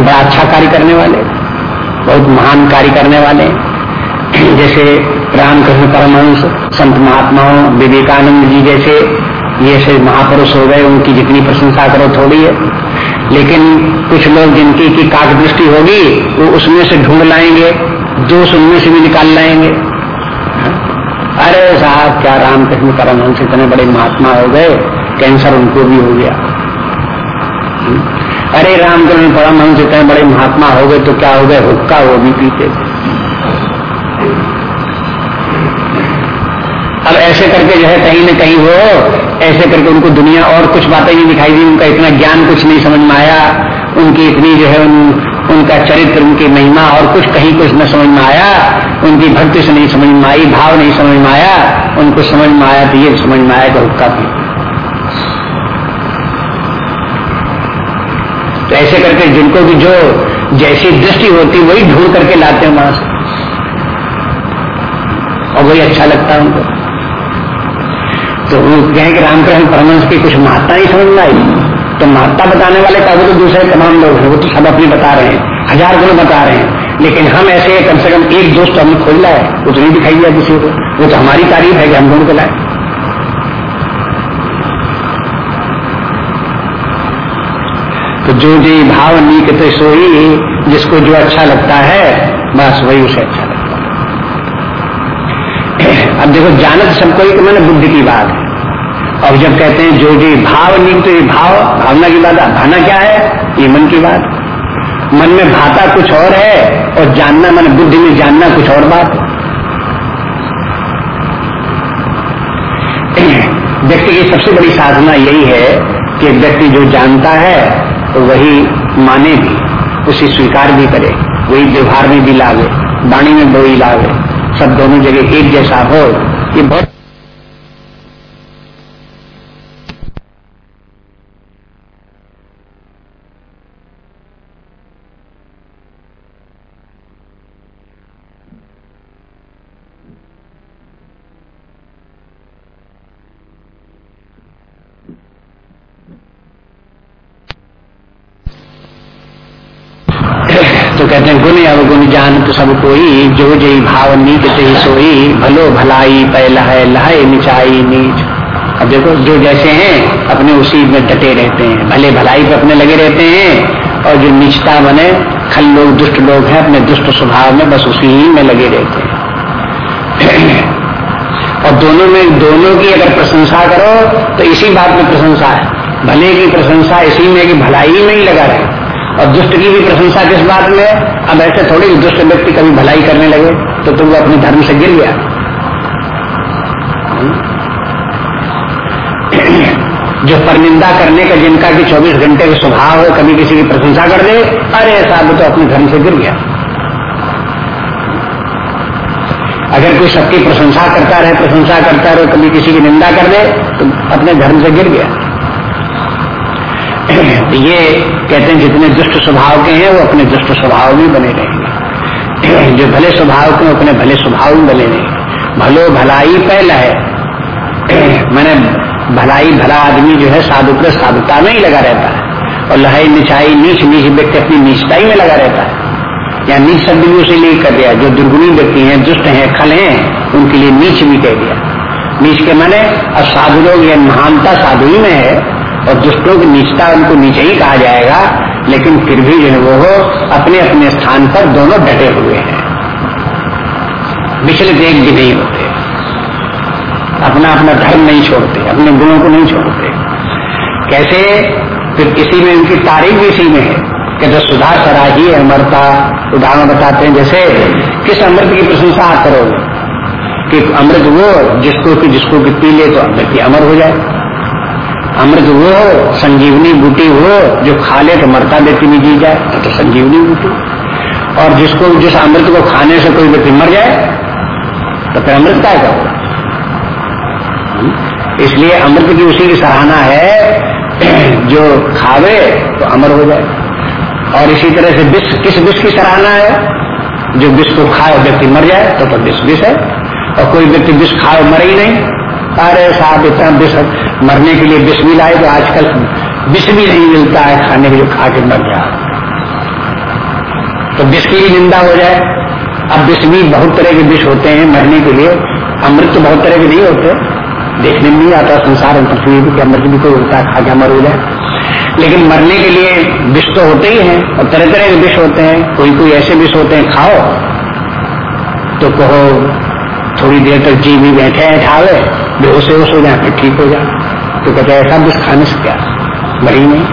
बड़ा अच्छा कार्य करने वाले, बहुत महान कार्य करने वाले, जैसे रामकृष्ण परमहंस, संत महात्माओं विवेकानंद जी जैसे ये से महापुरुष हो गए, उनकी जितनी प्रशंसा करो थोड़ी है। लेकिन कुछ लोग जिनकी की काक दृष्टि होगी, वो उसमें से ढूंढ लाएँगे दोष उनमें से भी निकाल लाएँगे। अरे साहब, क्या रामकृष्ण परमहंस इतने बड़े महात्मा हो गए? कैंसर उनको भी हो गया। अरे रामकृष्ण परमहंस इतने बड़े महात्मा हो गए तो क्या हो गए? हुक्का वो भी पीते थे। अब ऐसे करके जो है कहीं न कहीं वो ऐसे करके उनको दुनिया और कुछ बातें नहीं दिखाई दी उनका इतना ज्ञान कुछ नहीं समझ में आया उनकी इतनी जो है उन, उनका चरित्र उनकी महिमा और कुछ कहीं कुछ न समझ में आया उनकी भक्ति से नहीं समझ में आई भाव नहीं समझ में आया उनको समझ में आया तो ये समझ में आया कि हुक्का पी तो ऐसे करके जिनको भी जो जैसी दृष्टि होती, वही ढूंढ करके लाते हैं वहाँ से और वही अच्छा लगता है उनको। तो वो कहें कि रामकृष्ण परमंश की कुछ महत्ता ही समझ में आई। तो महत्ता बताने वाले का तो दूसरे तमाम लोग हैं, वो तो सब अपनी बता रहे हैं, हज़ार गुण बता रहे हैं। लेकिन हम ऐसे कम से कम एक दोस्त हमने खोल लाए वो तो नहीं दिखाई दिया किसी को। वो तो हमारी तारीफ़ है कि हम ढूंढ के लाए। जो जी भाव नीक तो सोई, जिसको जो अच्छा लगता है, बस वही उसे अच्छा लगता है। अब देखो, जानत सबको ही तो मैंने बुद्धि की बात है। और जब कहते हैं, जो जी भाव नहीं तो ये भाव, भावना की बात है भावना क्या है? ये मन की बात। मन में भाता कुछ और है, और जानना मन बुद्धि में जानना कुछ और बात व्यक्ति की सबसे बड़ी साधना यही है कि व्यक्ति जो जानता है तो वही माने भी, उसे स्वीकार भी करे, वही व्यवहार में भी लावे, वाणी में वही लावे, सब दोनों जगह एक जैसा हो, ये बहुत तो कहते हैं, गुण अवगुण जान तो सब कोई, जो जई भाव नीक ते सोई, भलो भलाई पहला है लहाए निचाई नीच। अब देखो, जो जैसे हैं, अपने उसी में डटे रहते हैं। भले भलाई पे अपने लगे रहते हैं, और जो नीचता बने, खल लोग, दुष्ट लोग हैं, अपने दुष्ट स्वभाव में बस उसी ही में लगे रहते हैं। और दोनों में, दोनों की अगर प्रशंसा करो तो इसी बात में प्रशंसा है। भले की प्रशंसा इसी में कि भलाई में ही लगा रहे। और दुष्ट की भी प्रशंसा किस बात में अब ऐसे थोड़ी दुष्ट व्यक्ति कभी भलाई करने लगे तो तुम अपने धर्म से गिर गया। जो परनिंदा करने का जिनका कि 24 घंटे का स्वभाव है, कभी किसी की प्रशंसा कर दे, अरे साहब तो अपने धर्म से गिर गया। अगर कोई सबकी प्रशंसा करता रहे, प्रशंसा करता रहे, कभी किसी की निंदा कर दे तो अपने धर्म से गिर गया। तो ये कहते हैं जितने दुष्ट स्वभाव के हैं, वो अपने दुष्ट स्वभाव में बने रहेंगे। जो भले स्वभाव के अपने भले स्वभाव में बने रहेंगे। भलो भलाई पहला है। मैंने भलाई भला आदमी जो है, साधु पर साधुता में ही लगा रहता है। और लहाई निचाई नीच नीच व्यक्ति अपनी निचताई में लगा रहता है। या नीच शब्द उसे लिए कर दिया। जो दुर्गुणी व्यक्ति हैं, दुष्ट हैं, खल हैं, उनके लिए नीच भी कह दिया। नीच के माने अब साधु लोग ये महानता साधु ही में है। और दुष्टों की नीचता उनको नीचे ही कहा जाएगा, लेकिन फिर भी जो है वो अपने अपने स्थान पर दोनों डटे हुए हैं। विचलित एक भी नहीं होते। अपना अपना धर्म नहीं छोड़ते, अपने गुणों को नहीं छोड़ते। कैसे? फिर किसी में उनकी तारीफ़ भी इसी में है कि जो सुधा सराही अमरता, उदाहरण बताते हैं, जैसे किस अमृत की प्रशंसा आप करोगे? कि अमृत वो जिसको कि जिसको कि पी ले तो व्यक्ति अमर हो जाए। अमृत वो, संजीवनी बूटी वो, जो खा ले तो मरता व्यक्ति भी जी जाए तो संजीवनी बूटी। और जिसको, जिस अमृत को खाने से कोई व्यक्ति मर जाए तो फिर अमृत का होगा? इसलिए अमृत की उसी की सराहना है, जो खावे तो अमर हो जाए। और इसी तरह से विष, किस विष की सराहना है? जो विष को खाए व्यक्ति मर जाए तो तो विष विष है। और कोई व्यक्ति विष खाए मरे ही नहीं अरे साहब, इतना विष मरने के लिए विष भी लाए तो आजकल विष भी नहीं मिलता है खाने के लिए, खा के मर गया तो विष की भी निंदा हो जाए। अब विष भी बहुत तरह के विष होते हैं मरने के लिए। अमृत तो बहुत तरह के नहीं होते। देखने में नहीं आता संसार पृथ्वी की अमृत भी कोई होता है, खा के मर हो जाए। लेकिन मरने के लिए विष तो होते ही हैं और तरह तरह के विष होते हैं। कोई कोई ऐसे विष होते हैं, खाओ। तो कहो थोड़ी देर तक जी भी बैठे हैं, ठावे। बेहोश होश हो जाए, फिर ठीक हो जाए। तो कहते, ऐसा दुष्ट खाने से क्या? मरी नहीं।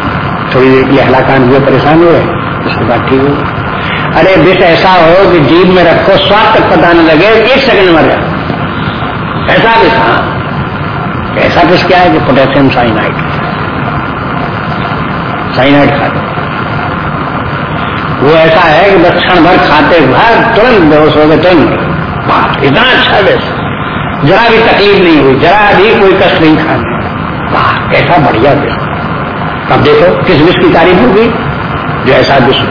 थोड़ी देर के हलाकान हुए, परेशान हुए। उसके बाद ठीक हो अरे विष ऐसा हो कि जीव में रखो स्वाद तक पता न लगे, एक सेकंड मर जाए। ऐसा विष हाँ ऐसा विष क्या है कि पोटेशियम साइनाइड? साइनाइड खाते वो ऐसा है कि क्षण भर खाते भर तुरंत बेहोश हो गए तुरंत इतना अच्छा विष जरा भी तकलीफ़ नहीं हुई, जरा भी कोई कष्ट नहीं खाने वाह कैसा बढ़िया विश्व अब देखो, किस विश्व की तारीफ़ होगी? जो ऐसा विश्व।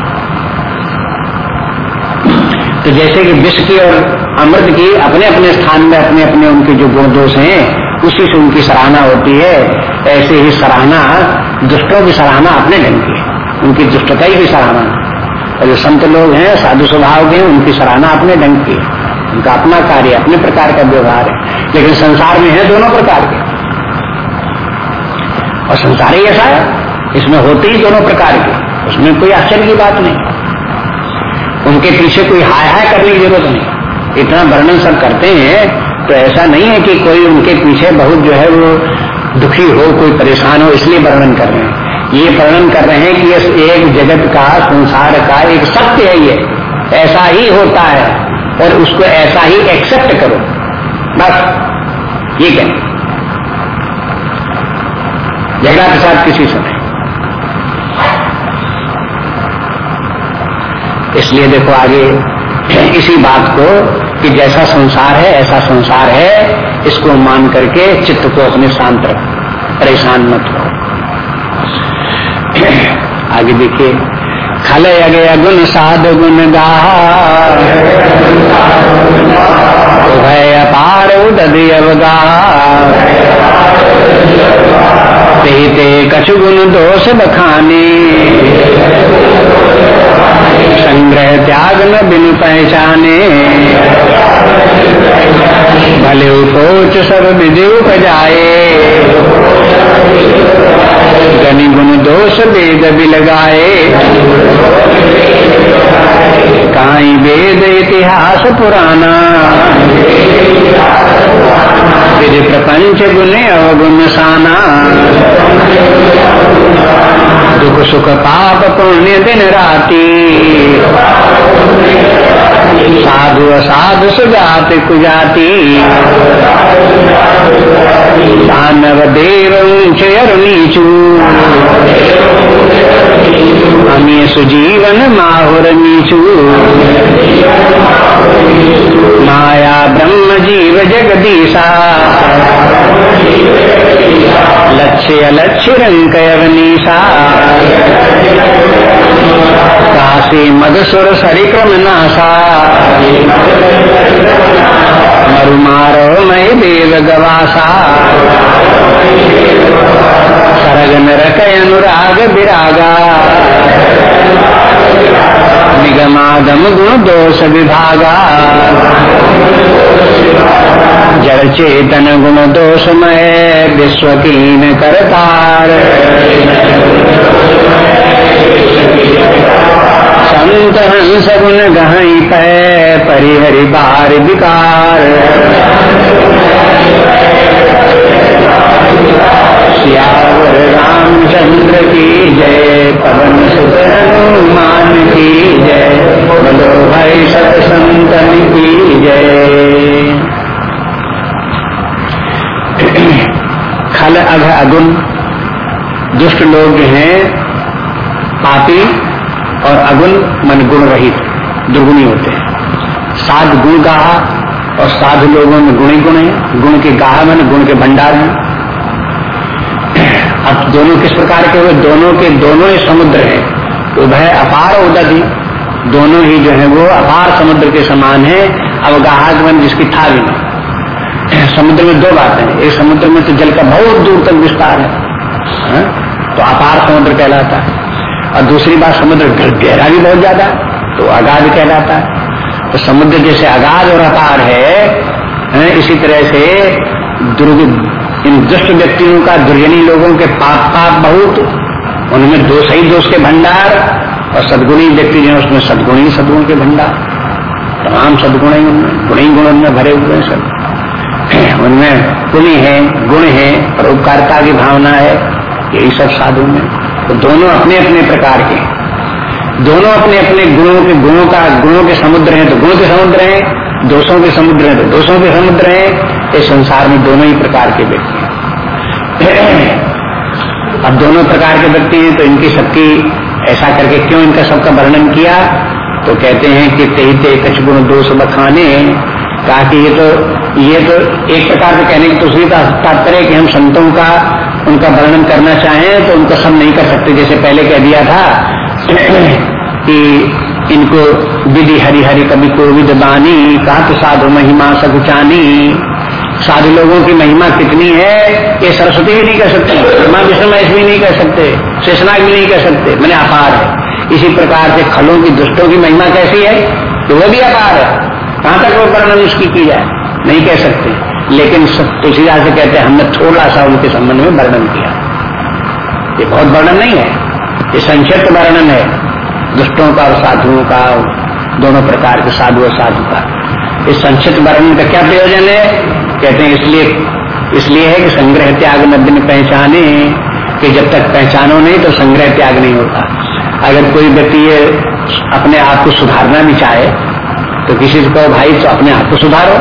तो जैसे कि विश्व की और अमृत की अपने अपने स्थान में अपने अपने उनके जो गुण दोष हैं, उसी से उनकी सराहना होती है। ऐसे ही सराहना, दुष्टों की सराहना अपने ढंग की उनकी दुष्टता ही की सराहना। और जो संत लोग हैं, साधु स्वभाव के उनकी सराहना अपने ढंग की उनका अपना कार्य अपने प्रकार का व्यवहार है। लेकिन संसार में है दोनों प्रकार के। और संसार ही ऐसा है, इसमें होते ही दोनों प्रकार के। उसमें कोई आश्चर्य की बात नहीं। उनके पीछे कोई हाय हाय करने की ज़रूरत नहीं। इतना वर्णन सब करते हैं तो ऐसा नहीं है कि कोई उनके पीछे बहुत जो है वो दुखी हो, कोई परेशान हो, इसलिए वर्णन कर रहे हैं। ये वर्णन कर रहे हैं कि इस एक जगत का, संसार का एक सत्य है ये। ऐसा ही होता है। और उसको ऐसा ही एक्सेप्ट करो। बस, ये कहना झगड़ा प्रसाद किसी समय इसलिए देखो आगे, इसी बात को कि जैसा संसार है, ऐसा संसार है, इसको मान करके चित्त को अपने शांत रखो, परेशान मत हो आगे देखिए। खल अगे अगुन साध गुण गा भय अपार उदय अवगा कछु गुण दोष बखाने। संग्रह त्याग न बिन पहचाने। भले उपोच सब विधि उपजाए। गनि गुण दोष वेद भी लगाए। काई वेद इतिहास पुराना। विधि प्रपंच गुण अवगुण साना। दुख सुख पाप पुण्य दिन राती। साधु असाधु सुजात कुजाति दानव देव नीचू अमी सुजीवन माहुर नीचू माया ब्रह्म जीव जगदीशा लक्ष्य अलक्ष्य रंग काशी मधुसुर सरिक्रम नाशा मरुमारो मय देव गवासा। सरग नरक अनुराग विरागा निगमादम गुण दोष विभागा। जड़ चेतन गुण दोषमय विश्वकीन करतार। संत हंस गुण गहई पै, परिहरि बार विकार। सियावर रामचंद्र की जय, पवन सुत की जय बोलो भाई सत संतन की जय। खल अघ अगुण, दुष्ट लोग हैं, पापी। और अगुण मन गुण रहित दुर्गुणी होते हैं। साध गुण गाह और साधु लोगों में गुणी गुण है। गुण के गाह मन गुण के भंडार में अब दोनों किस प्रकार के हुए? दोनों के दोनों ही समुद्र है। तो उभय अपार उदधि दोनों ही जो है वो अपार समुद्र के समान है। अवगाहगमन जिसकी था भी नहीं। समुद्र में दो बातें हैं। एक समुद्र में तो जल का बहुत दूर तक विस्तार है। हा? तो अपार समुद्र कहलाता है। और दूसरी बात समुद्र गहरा भी बहुत ज़्यादा तो अगाध कहलाता है। तो समुद्र जैसे अगाध और अपार है, है इसी तरह से दुर्ग इन दुष्ट व्यक्तियों का दुर्जनी लोगों के पाप पाप बहुत उनमें दोष ही दोष के भंडार और सदगुणी व्यक्ति जो है उसमें सदगुणी सदगुण के भंडार। तमाम सदगुण ही उनमें गुणी गुण उनमें भरे हुए हैं सब। उनमें पुण्य है गुण है परोपकारिता की भावना है यही सब साधु में तो दोनों अपने अपने प्रकार के दोनों अपने अपने गुणों के गुणों का, गुणों के समुद्र हैं तो गुण के समुद्र हैं, दोषों के समुद्र हैं तो दोषों के समुद्र हैं, इस संसार में दोनों ही प्रकार के व्यक्ति हैं। अब दोनों प्रकार के व्यक्ति हैं तो इनकी सबकी ऐसा करके क्यों इनका सबका वर्णन किया? तो कहते हैं कि ते ते कछ गुण दोष बखाने कहा कि ये तो ये तो एक प्रकार से कहने की दूसरी तात्पर्य कि हम संतों का उनका वर्णन करना चाहें तो उनको सब नहीं कर सकते। जैसे पहले कह दिया था कि इनको विधि हरि हरि कभी कोविद बानी कहा तो साधु महिमा सकुचानी। साधु लोगों की महिमा कितनी है, ये सरस्वती भी नहीं कह सकते, ब्रह्मा, विष्णु, महेश भी नहीं कह सकते, शेषनाग भी नहीं कह सकते, मैंने अपार है। इसी प्रकार से खलों की, दुष्टों की महिमा कैसी है? तो वह भी अपार है। कहाँ तक वो वर्णन उसकी की जाए? नहीं कह सकते। लेकिन तुलसीदास से कहते हैं, हमने थोड़ा सा उनके संबंध में वर्णन किया। ये बहुत वर्णन नहीं है, ये संक्षिप्त वर्णन है। दुष्टों का और साधुओं का, दोनों प्रकार के साधु और साधु का। इस संक्षिप्त वर्णन का क्या प्रयोजन है? कहते हैं, इसलिए इसलिए है कि संग्रह त्याग न बिन पहचाने, कि जब तक पहचानो नहीं तो संग्रह त्याग नहीं होता। अगर कोई व्यक्ति ये अपने आप को सुधारना भी चाहे तो किसी कहो, भाई तो अपने आप को सुधारो।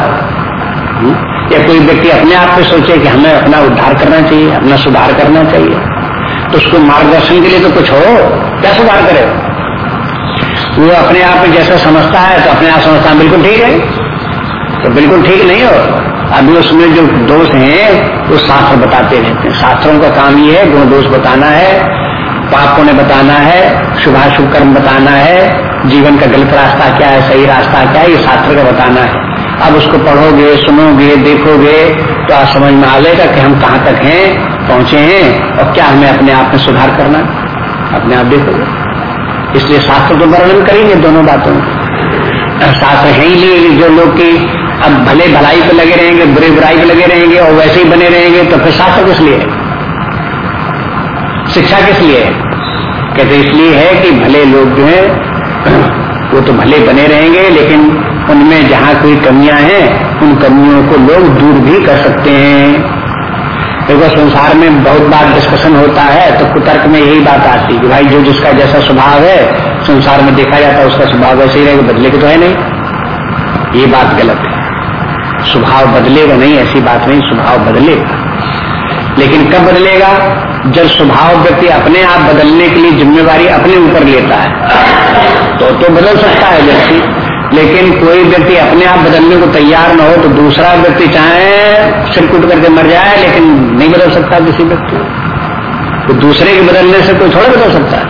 हम्म? या कोई व्यक्ति अपने आप पे सोचे कि हमें अपना उद्धार करना चाहिए, अपना सुधार करना चाहिए तो उसको मार्गदर्शन के लिए तो कुछ हो, क्या सुधार करे? वो अपने आप में जैसा समझता है तो अपने आप समझता है, बिल्कुल ठीक है। तो बिल्कुल ठीक नहीं हो, अभी उसमें जो दोष हैं, वो शास्त्र बताते रहते हैं। शास्त्रों का काम ये है, गुण दोष बताना है, पाप ने बताना है, शुभाशुभ कर्म बताना है, जीवन का गलत रास्ता क्या है, सही रास्ता क्या है, ये शास्त्र का बताना है। अब उसको पढ़ोगे, सुनोगे, देखोगे तो आप समझ में आ जाएगा कि हम कहाँ तक हैं, पहुँचे हैं और क्या हमें अपने आप में सुधार करना अपने आप देखोगे इसलिए शास्त्र तो वर्णन करेंगे दोनों बातों में। शास्त्र है ही लिए जो लोग की अब भले भलाई पे लगे रहेंगे, बुरे बुराई पे लगे रहेंगे और वैसे ही बने रहेंगे तो फिर शास्त्र किस लिए शिक्षा किस लिए है? कहते इसलिए है कि भले लोग जो है, वो तो भले बने रहेंगे, लेकिन उनमें जहाँ कोई कमियाँ हैं, उन कमियों को लोग दूर भी कर सकते हैं। देखो, संसार में बहुत बार डिस्कशन होता है तो कुतर्क में यही बात आती है भाई, जो जिसका जैसा स्वभाव है, संसार में देखा जाता है उसका स्वभाव वैसे ही रहेगा, बदले के तो है नहीं। ये बात गलत है। स्वभाव बदलेगा नहीं, ऐसी बात नहीं, स्वभाव बदलेगा। लेकिन कब बदलेगा? जब स्वभाव व्यक्ति अपने आप बदलने के लिए जिम्मेवारी अपने ऊपर लेता है तो तो बदल सकता है व्यक्ति। लेकिन कोई व्यक्ति अपने आप बदलने को तैयार न हो तो दूसरा व्यक्ति चाहे सिर कुट करके मर जाए, लेकिन नहीं बदल सकता किसी व्यक्ति। तो दूसरे के बदलने से कोई थोड़ा बदल सकता है।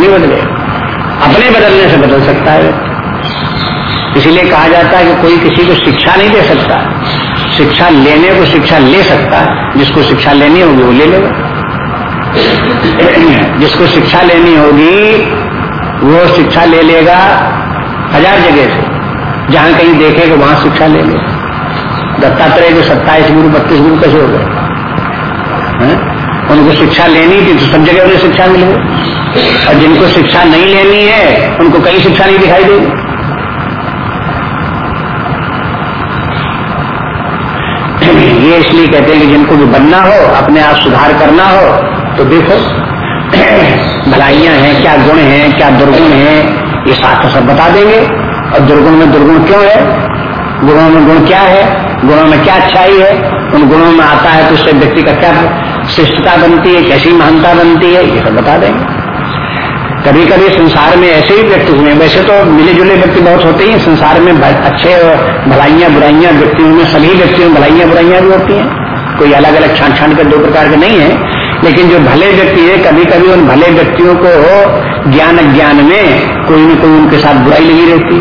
नहीं बदले। अपने बदलने से बदल सकता है। इसीलिए कहा जाता है कि कोई किसी को शिक्षा नहीं दे सकता। शिक्षा लेने को शिक्षा ले सकता है। जिसको शिक्षा लेनी होगी वो ले लेगा। जिसको शिक्षा लेनी होगी वो शिक्षा ले लेगा हज़ार जगह से। जहाँ कहीं देखेगा, वहाँ शिक्षा ले लेगा। दत्तात्रेय के सत्ताईस गुरु, बत्तीस गुरु कैसे हो गए? उनको शिक्षा लेनी थी तो सब जगह उन्हें शिक्षा मिल गई। और जिनको शिक्षा नहीं लेनी है, उनको कहीं शिक्षा नहीं दिखाई देगी। ये इसलिए कहते हैं कि जिनको भी बनना हो, अपने आप सुधार करना हो तो देखो भलाइयाँ हैं, क्या गुण हैं, क्या दुर्गुण हैं, ये शास्त्र सब बता देंगे। और दुर्गुण में दुर्गुण क्यों है? गुणों में गुण क्या है? गुणों में क्या अच्छाई है? उन गुणों में आता है तो उससे व्यक्ति का क्या शिष्टता बनती है, कैसी महानता बनती है, ये सब बता देंगे। कभी कभी संसार में ऐसे ही व्यक्ति हुए वैसे तो मिले जुले व्यक्ति बहुत होते हैं संसार में अच्छे भलाइयाँ, बुराइयाँ व्यक्तियों में सभी व्यक्तियों में भलाइयाँ, बुराइयाँ भी होती हैं। कोई अलग अलग छान छान कर दो प्रकार के नहीं है। लेकिन जो भले व्यक्ति है कभी कभी उन भले व्यक्तियों को ज्ञान अज्ञान में कोई न कोई उनके साथ बुराई लगी रहती।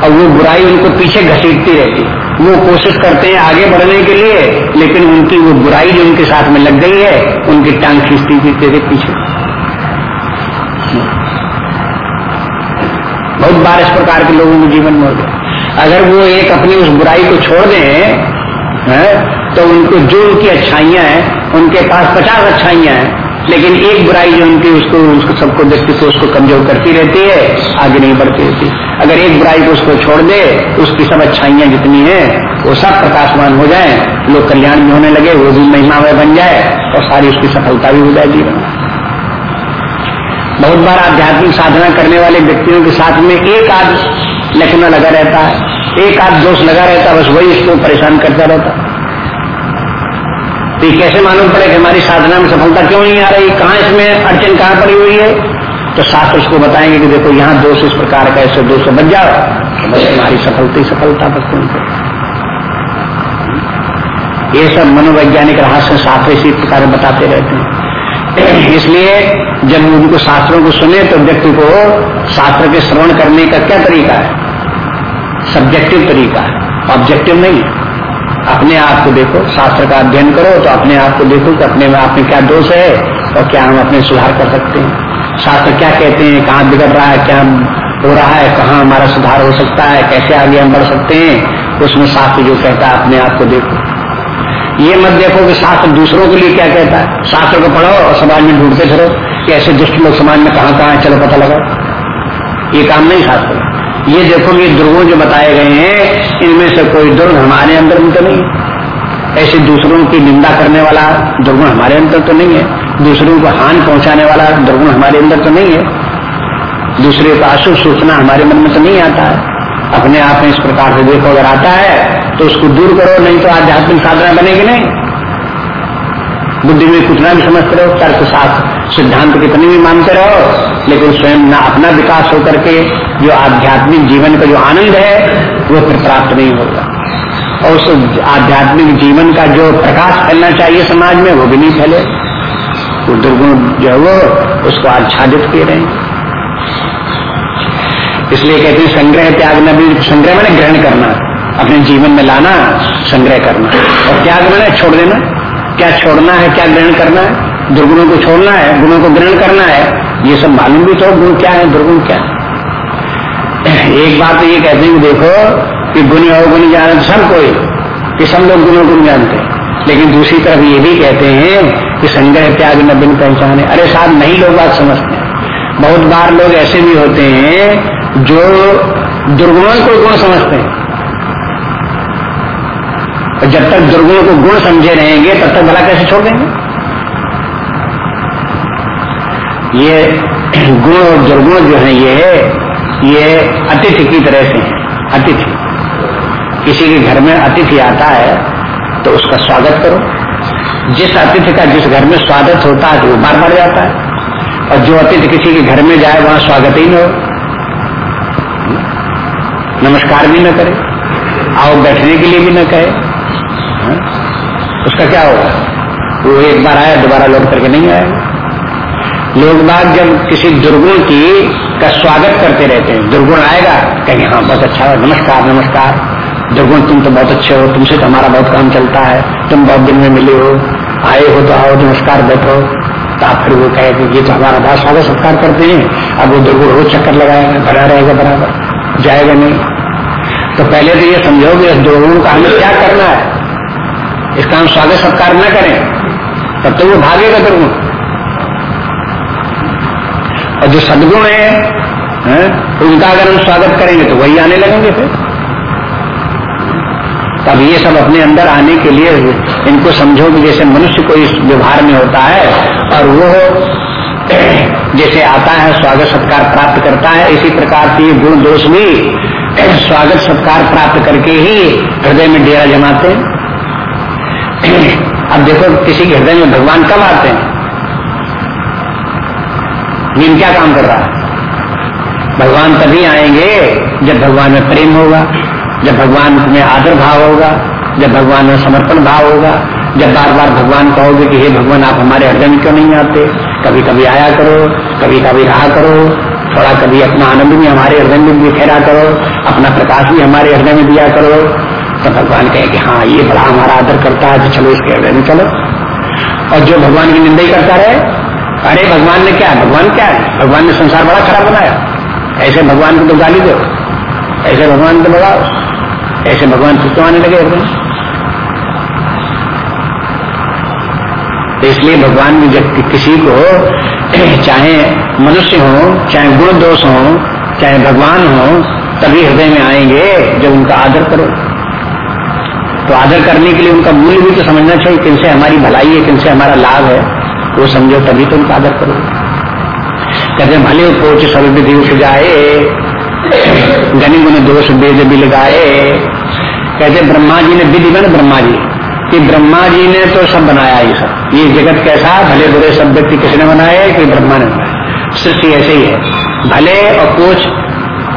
और वो बुराई उनको पीछे घसीटती रहती। वो कोशिश करते हैं आगे बढ़ने के लिए, लेकिन उनकी वो बुराई जो उनके साथ में लग गई है, उनकी टांग खींचती खींचते पीछे। बहुत बार इस प्रकार के लोगों के जीवन में हो गया। अगर वो एक अपनी उस बुराई को छोड़ दें तो उनको जो उनकी अच्छाइयाँ हैं उनके पास पचास अच्छाइयाँ हैं, लेकिन एक बुराई जो उनकी, उसको उसको सबको व्यक्ति को उसको कमज़ोर करती रहती है, आगे नहीं बढ़ती रहती। अगर एक बुराई को उसको छोड़ दे, उसकी सब अच्छाइयाँ जितनी हैं, वो सब प्रकाशमान हो जाए, लोग कल्याण भी होने लगे, वो भी महिमा में बन जाए, और सारी उसकी सफलता भी हो जाए जीवन बहुत बार आध्यात्मिक साधना करने वाले व्यक्तियों के साथ में एक आध लखना लगा रहता है, एक आध दोष लगा रहता है, बस वही उसको परेशान करता रहता तो कैसे मालूम पड़े कि हमारी साधना में सफलता क्यों नहीं आ रही? कहाँ इसमें अड़चन कहाँ पड़ी हुई है? तो शास्त्र उसको बताएँगे कि देखो, यहाँ दोष इस प्रकार का ऐसे दोष बच जाओ। तो बस तुम्हारी सफलता ही सफलता, बस तुम ये सब मनोवैज्ञानिक रहस्य शास्त्र इसी प्रकार बताते रहते हैं। इसलिए जब उनको शास्त्रों को सुने तो व्यक्ति को शास्त्र के श्रवण करने का क्या तरीका है? सब्जेक्टिव तरीका है। ऑब्जेक्टिव नहीं। अपने आप को देखो, शास्त्र का अध्ययन करो तो अपने आप को देखो कि अपने में आप में क्या दोष है और क्या हम अपने सुधार कर सकते हैं। शास्त्र क्या कहते हैं, कहाँ बिगड़ रहा है, क्या हो रहा है, कहाँ हमारा सुधार हो सकता है, कैसे आगे हम बढ़ सकते हैं, उसमें शास्त्र जो कहता है, अपने आप को देखो। ये मत देखो कि शास्त्र दूसरों के लिए क्या कहता है। शास्त्र को पढ़ो और समाज में ढूंढते फिरो कि ऐसे दुष्ट लोग समाज में कहाँ कहाँ चलो पता लगाओ। ये काम नहीं शास्त्र ये देखो ये दुर्गुण जो बताए गए हैं, इनमें से कोई दुर्ग हमारे अंदर में तो नहीं ऐसे दूसरों की निंदा करने वाला दुर्गुण हमारे अंदर तो नहीं है। दूसरों को हानि पहुँचाने वाला दुर्गुण हमारे अंदर तो नहीं है। दूसरे को अशुभ सूचना हमारे मन में तो नहीं आता है। अपने आप में इस प्रकार से देखो, अगर आता है तो उसको दूर करो, नहीं तो आध्यात्मिक साधना बनेगी नहीं। बुद्धि में कितना भी समझते रहो तर्क साथ सिद्धांत कितने भी मानते रहो, लेकिन स्वयं न अपना विकास होकर के जो आध्यात्मिक जीवन का जो आनंद है, वो फिर प्राप्त नहीं होगा और उस आध्यात्मिक जीवन का जो प्रकाश फैलना चाहिए समाज में, वो भी नहीं फैले। वो दुर्गुण जो है वो, उसको आच्छादित किए रहे। इसलिए कहते हैं, संग्रह त्याग न भी, संग्रह मैंने ग्रहण करना, अपने जीवन में लाना, संग्रह करना। और त्याग मैंने छोड़ देना। क्या छोड़ना है, क्या ग्रहण करना है? दुर्गुणों को छोड़ना है, गुणों को ग्रहण करना है, ये सब मालूम भी तो गुण क्या है, दुर्गुण क्या है। एक बात तो ये कहते हैं देखो कि गुण और गुण जान सब कोई, कि सब लोग गुणों गुण जानते हैं। लेकिन दूसरी तरफ़ ये भी कहते हैं कि संग्रह त्याग न बिन पहचाने। अरे साहब, नहीं लोग बात समझते हैं। बहुत बार लोग ऐसे भी होते हैं जो दुर्गुणों को गुण समझते हैं। और जब तक दुर्गुण को गुण समझे रहेंगे, तब तक भला कैसे छोड़ देंगे? ये गुण और दुर्गुण जो है, ये ये अतिथि की तरह से है, अतिथि। किसी के घर में अतिथि आता है तो उसका स्वागत करो। जिस अतिथि का जिस घर में स्वागत होता है तो वो बार बार जाता है। और जो अतिथि किसी के घर में जाए, वहाँ स्वागत ही न हो। नमस्कार भी न करे, आओ बैठने के लिए भी न कहे। उसका क्या होगा? वो एक बार आया, दोबारा लौट करके नहीं आएगा लोग बाग जब किसी दुर्गुण की का स्वागत करते रहते हैं, दुर्गुण आएगा, कहेंगे हाँ बहुत अच्छा है, नमस्कार नमस्कार। दुर्गुण, तुम तो बहुत अच्छे हो, तुमसे तो हमारा बहुत काम चलता है, तुम बहुत दिन में मिले हो, आए हो तो आओ, नमस्कार, बैठो। तो आप फिर वो कहे कि ये तो हमारा बहुत स्वागत, सत्कार करते हैं। अब वो दुर्गुण रोज चक्कर लगाएगा भरा रहेगा, बराबर, जाएगा नहीं। तो पहले तो ये समझो कि दुर्गुण का हमें क्या करना है? इसका हम स्वागत सत्कार न करें तब तो वो भागेगा दुर्गुण और जो सदगुण है, उनका अगर हम स्वागत करेंगे तो वही आने लगेंगे फिर। तब ये सब अपने अंदर आने के लिए इनको समझो कि जैसे मनुष्य को इस व्यवहार में होता है और वो जैसे आता है स्वागत सत्कार प्राप्त करता है इसी प्रकार के गुण दोष भी स्वागत सत्कार प्राप्त करके ही हृदय में डेरा जमाते हैं। अब देखो, किसी के हृदय में भगवान कब आते हैं? नींद क्या काम कर रहा है? भगवान तभी आएँगे जब भगवान में प्रेम होगा, जब भगवान में आदर भाव होगा, जब भगवान में समर्पण भाव होगा, जब बार बार भगवान कहोगे कि, हे भगवान, आप हमारे हृदय में क्यों नहीं आते? कभी कभी आया करो कभी कभी रहा करो, थोड़ा कभी अपना आनंद भी हमारे हृदय में भी बिखेरा करो, अपना प्रकाश भी हमारे हृदय में दिया करो। तो भगवान कहे कि हाँ ये बड़ा हमारा आदर करता है तो चलो इसके हृदय में चलो। और जो भगवान की निंदा करता रहे, अरे भगवान ने क्या, भगवान क्या है भगवान ने संसार बड़ा खराब बनाया। ऐसे भगवान को तो गाली दो, ऐसे भगवान को लगाओ ऐसे भगवान खुद तो आने लगे तो इसलिए भगवान भी जब किसी को चाहे मनुष्य हो, चाहे गुण दोष हो, चाहे भगवान हो, तभी हृदय में आएँगे जब उनका आदर करो। तो आदर करने के लिए उनका मूल्य भी तो समझना चाहिए, किनसे हमारी भलाई है, किनसे हमारा लाभ है, वो समझो, तभी तो उनका आदर करो कहते भले कोच सर्वविधि उठ जाए गनि गुण दोष वेद भी लगाए। कहते ब्रह्मा जी ने विधि बन, ब्रह्मा जी, कि ब्रह्मा जी ने तो सब बनाया ये सब। ये जगत कैसा, भले बुरे सब व्यक्ति किसने बनाए, कि ब्रह्मा ने बनाया सृष्टि ऐसे ही है। भले और कोच,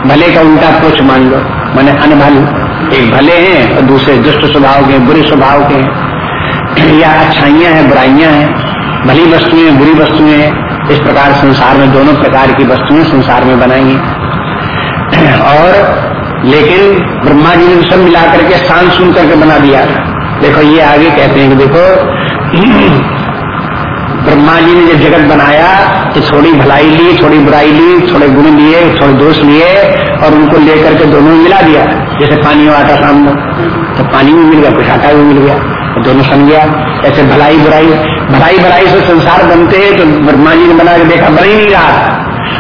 भले का उल्टा कोच मान लो, मैंने अनभल। एक भले हैं और दूसरे दुष्ट स्वभाव के, बुरे स्वभाव के या अच्छाइयाँ हैं, बुराइयाँ हैं, भली वस्तुएँ, बुरी वस्तुएँ, इस प्रकार संसार में दोनों प्रकार की वस्तुएँ संसार में बनाई और लेकिन ब्रह्मा जी ने सब मिला करके शांत सुन करके बना दिया। देखो, ये आगे कहते हैं कि देखो, ब्रह्मा जी ने जब जगत बनाया तो थोड़ी भलाई ली, थोड़ी बुराई ली, थोड़े गुण लिए, थोड़े दोष लिए और उनको लेकर के दोनों मिला दिया। जैसे पानी में आटा सामने तो पानी भी मिल गया कुछ आटा भी मिल गया। तो दोनों सम गया। ऐसे भलाई बुराई भलाई बुराई से संसार बनते हैं तो ब्रह्मा जी ने बना के देखा, बन ही नहीं रहा।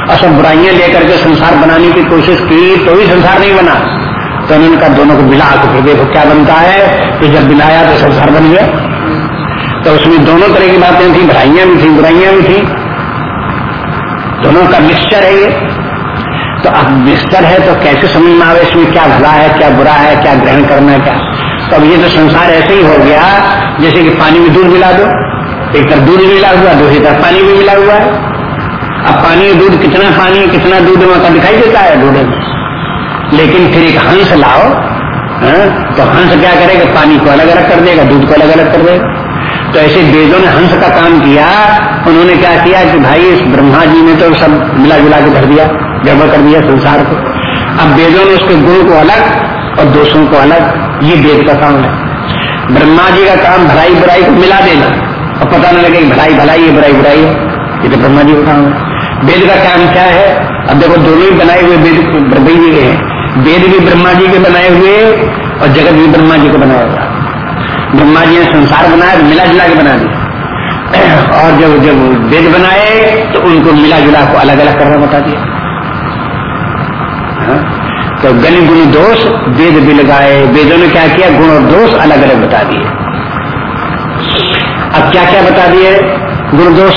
और सब बुराइयाँ लेकर के संसार बनाने की कोशिश की तो भी संसार नहीं बना। तो तो उन्होंने कहा, दोनों को मिला तो फिर देखो क्या बनता है। कि जब मिलाया तो संसार बन गया। तो उसमें दोनों तरह की बातें थी, भलाइयाँ भी थी, बुराइयाँ भी थी। दोनों का मिक्सचर है ये। तो अब मिक्सचर है तो कैसे समझ में आवे इसमें क्या भला है, क्या बुरा है, क्या ग्रहण करना है, क्या? तो अब ये तो संसार ऐसे ही हो गया, जैसे कि पानी में दूध मिला दो, एक तरफ़ दूध मिला हुआ, दूसरी तरफ़ पानी भी मिला हुआ है। अब पानी में दूध कितना पानी कितना दूध वहाँ दिखाई देता है दूध लेकिन फिर एक हंस लाओ, है? तो हंस क्या करेगा? पानी को अलग अलग कर देगा, दूध को अलग अलग कर देगा। तो ऐसे वेदों ने हंस का काम किया, उन्होंने क्या किया कि भाई इस ब्रह्मा जी ने तो सब मिला जुला के भर दिया। गड़बड़ कर दिया संसार को। अब वेदों ने उसके गुण को अलग और दोषों को अलग, ये वेद का काम है। ब्रह्मा जी का काम भलाई बुराई को मिला देना। और पता न लगे भलाई भलाई है बुराई बुराई है। ये तो ब्रह्मा जी का काम है। वेद का काम क्या है? अब देखो, दोनों ही बनाए हुए वेद ब्रह्मी जी के हैं। वेद भी ब्रह्मा जी के बनाए हुए और जगत भी ब्रह्मा जी को बनाया हुआ ब्रह्मा जी ने संसार बनाया तो मिला जुला के बना दिया। और जब जब वेद बनाए तो उनको मिला जुला को अलग अलग करना बता दिया? तो गण गुण दोष, वेद भी लगाए, वेदों ने क्या किया? गुण और दोष अलग अलग बता दिए। अब क्या क्या बता दिए गुण दोष?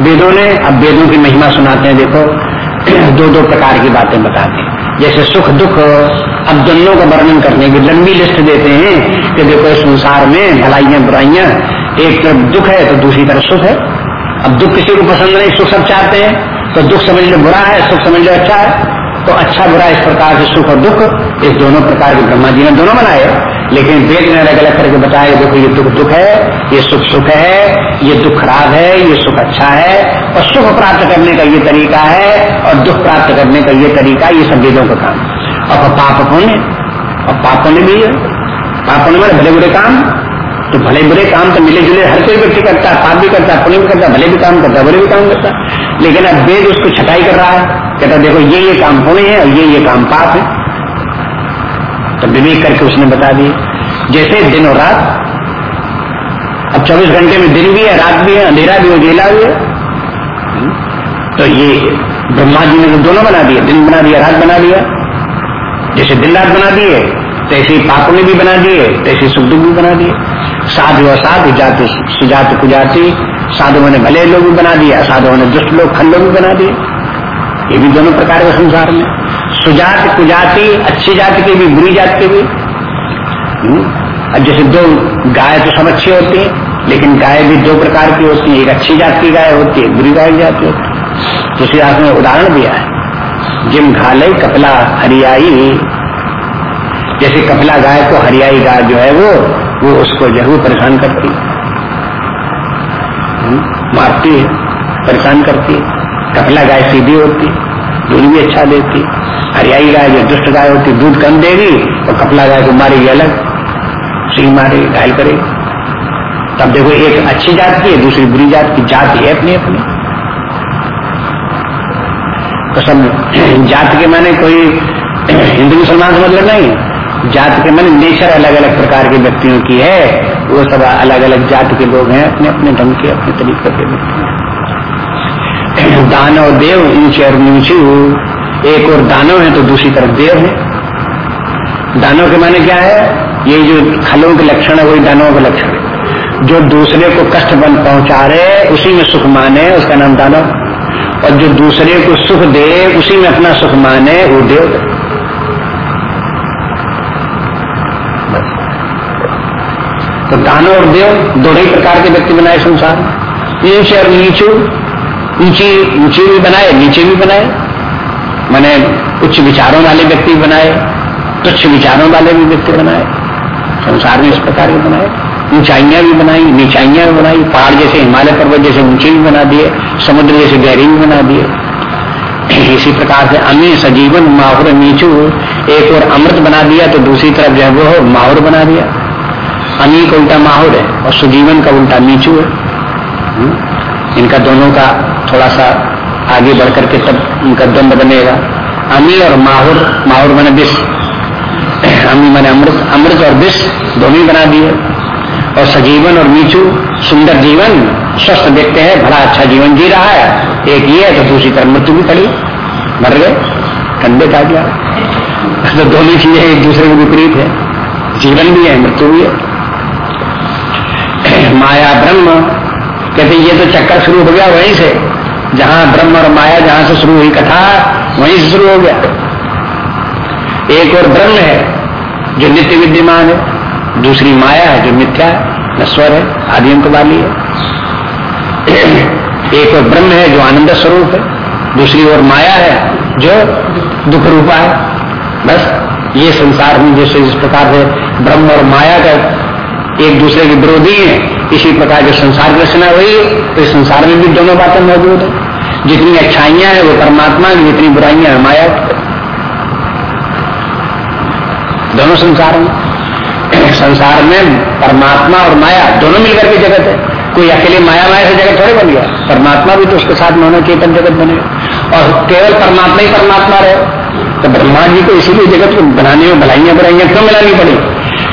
वेदों ने? अब वेदों की महिमा सुनाते हैं, देखो। दो दो प्रकार की बातें बताते हैं जैसे सुख, दुख, अब दोनों का वर्णन करने की लंबी लिस्ट देते हैं कि देखो संसार में भलाइयाँ, बुराइयाँ, एक तरफ़ दुख है तो दूसरी तरफ़ सुख है। अब दुख किसी को पसंद नहीं, सुख सब चाहते हैं। तो दुख समझ लो बुरा है, सुख समझ लो अच्छा है। तो अच्छा बुरा इस प्रकार से सुख और दुख, इस दोनों प्रकार के ब्रह्मा जी ने दोनों बनाए। लेकिन वेद ने अलग अलग करके बताया देखो, ये दुख दुख है, ये सुख सुख है, ये दुख खराब है, ये सुख अच्छा है, और सुख प्राप्त करने का ये तरीका है, और दुख प्राप्त करने का ये तरीका, ये सब वेदों का काम। और पाप है? और पापों ने भी है पापों भले बुरे काम तो भले बुरे काम तो मिले जुले हर कोई व्यक्ति करता है पाप भी करता है पुण्य भी करता है भले भी काम करता है बुरे भी काम करता। है लेकिन अब वेद उसको छटाई कर रहा है। कहता, देखो, ये ये काम पुण्य है और ये ये काम पाप है। तो विवेक करके उसने बता दिए, जैसे दिन और रात, अब 24 घंटे में दिन भी है, रात भी है, अंधेरा भी है उजेला भी है। तो ये ब्रह्मा जी ने तो दोनों बना दिए, दिन बना दिया, रात बना दिया। जैसे दिन रात बना दिए, तैसे पाप ने भी बना दिए, तैसे सुख दुख भी बना दिए। साधु असाधु, जाति सुजात, कुजाति, साधुओं ने भले लोग भी बना दिया, साधुओं ने दुष्ट लोग, खल लोग भी बना दिए। ये भी दोनों प्रकार के संसार में। सुजात कुजाति अच्छी जाति के भी बुरी जाति के भी। हम्म? जैसे दो गाय तो सब अच्छी होती है लेकिन गाय भी दो प्रकार की होती है। एक अच्छी जात की गाय होती है बुरी गाय जाति होती है। तो श्री ने उदाहरण दिया है। जिम घाले कपला हरियाई। जैसे कपला गाय को हरियाई गाय जो है वो वो उसको ज़रूर परेशान करती हम्म, मारती है परेशान करती है। कपला गाय सीधी होती, दूध भी अच्छा देती, हरियाई गाय जो दुष्ट गाय होती, दूध कम देगी, और कपला गाय को मारेगी अलग सिंह मारेगी घायल करेगी तब देखो, एक अच्छी जात की है, दूसरी बुरी जात की जात है अपनी अपनी। तो सब जात के माने कोई हिंदू मुसलमान से मतलब नहीं। जात के मन नेचर अलग अलग प्रकार के व्यक्तियों की है। वो सब अलग अलग जात के लोग हैं अपने अपने ढंग के, अपने तरीके के व्यक्ति। दानव देव ऊँचे और नीचे एक और दानव है तो दूसरी तरफ़ देव है। दानव के माने क्या है? ये जो खलों के लक्षण है, वही दानवों का लक्षण है। जो दूसरे को कष्ट बन पहुँचा रहे, उसी में सुख माने, उसका नाम दानव। और जो दूसरे को सुख दे, उसी में अपना सुख माने, वो देव। तो दानव और देव दो ही प्रकार के व्यक्ति बनाए संसार ऊँचे और नीचू ऊँची ऊँची भी बनाए, नीचे भी बनाए। मैंने उच्च विचारों वाले व्यक्ति बनाए, तुच्छ विचारों वाले भी व्यक्ति बनाए। संसार में इस प्रकार के बनाए। ऊंचाइयाँ भी बनाई, नीचाइयाँ भी बनाई, पहाड़ जैसे हिमालय पर्वत जैसे ऊँचे भी बना दिए, समुद्र जैसे गहरी भी बना दिए। इसी प्रकार से अमी सजीवन माहुर नीचू, एक और अमृत बना दिया तो दूसरी तरफ़ जो है वो माहुर बना दिया। अमी का उल्टा माहौर है और सुजीवन का उल्टा नीचू है। हम्म? इनका दोनों का थोड़ा सा आगे बढ़ करके तब उनका द्वंद बनेगा। अमी और माहौर माहौर मैंने विष। अमी मैंने अमृत अमृत और विष दोनों बना दिए। और सजीवन और नीचू, सुंदर जीवन, स्वस्थ देखते हैं बड़ा अच्छा जीवन जी रहा है। एक ये है तो दूसरी तरफ़ मृत्यु भी पड़ी। मर गए, कंधे का गया तो दोनों चीज़ें एक दूसरे के विपरीत है। जीवन भी है, मृत्यु भी है। माया ब्रह्म कहते ये तो चक्कर शुरू हो गया वहीं से। जहाँ ब्रह्म और माया जहाँ से शुरू हुई कथा, वहीं से शुरू हो गया। एक और ब्रह्म है, जो नित्य विद्यमान है। दूसरी माया है, जो मिथ्या है नश्वर है आदियों को वाली है। एक और ब्रह्म है, जो आनंद स्वरूप है। दूसरी ओर माया है, जो दुख रूपा है। बस, ये संसार में जैसे जिस प्रकार से ब्रह्म और माया का एक दूसरे के विरोधी है। इसी प्रकार जो संसार की रचना हुई तो इस संसार में भी दोनों बातें मौजूद है। जितनी अच्छाइयाँ हैं वो परमात्मा की, जितनी बुराइयाँ हैं माया दोनों संसार में संसार में परमात्मा और माया दोनों मिलकर के जगत है। कोई अकेले माया माया से जगत थोड़े बन गया। परमात्मा भी तो उसके साथ में होना चेतन जगत बनेगा और केवल परमात्मा ही परमात्मा रहे। तो ब्रह्मा जी को इसीलिए जगत को बनाने में भलाइयाँ बुराइयाँ क्यों मिलानी पड़ी?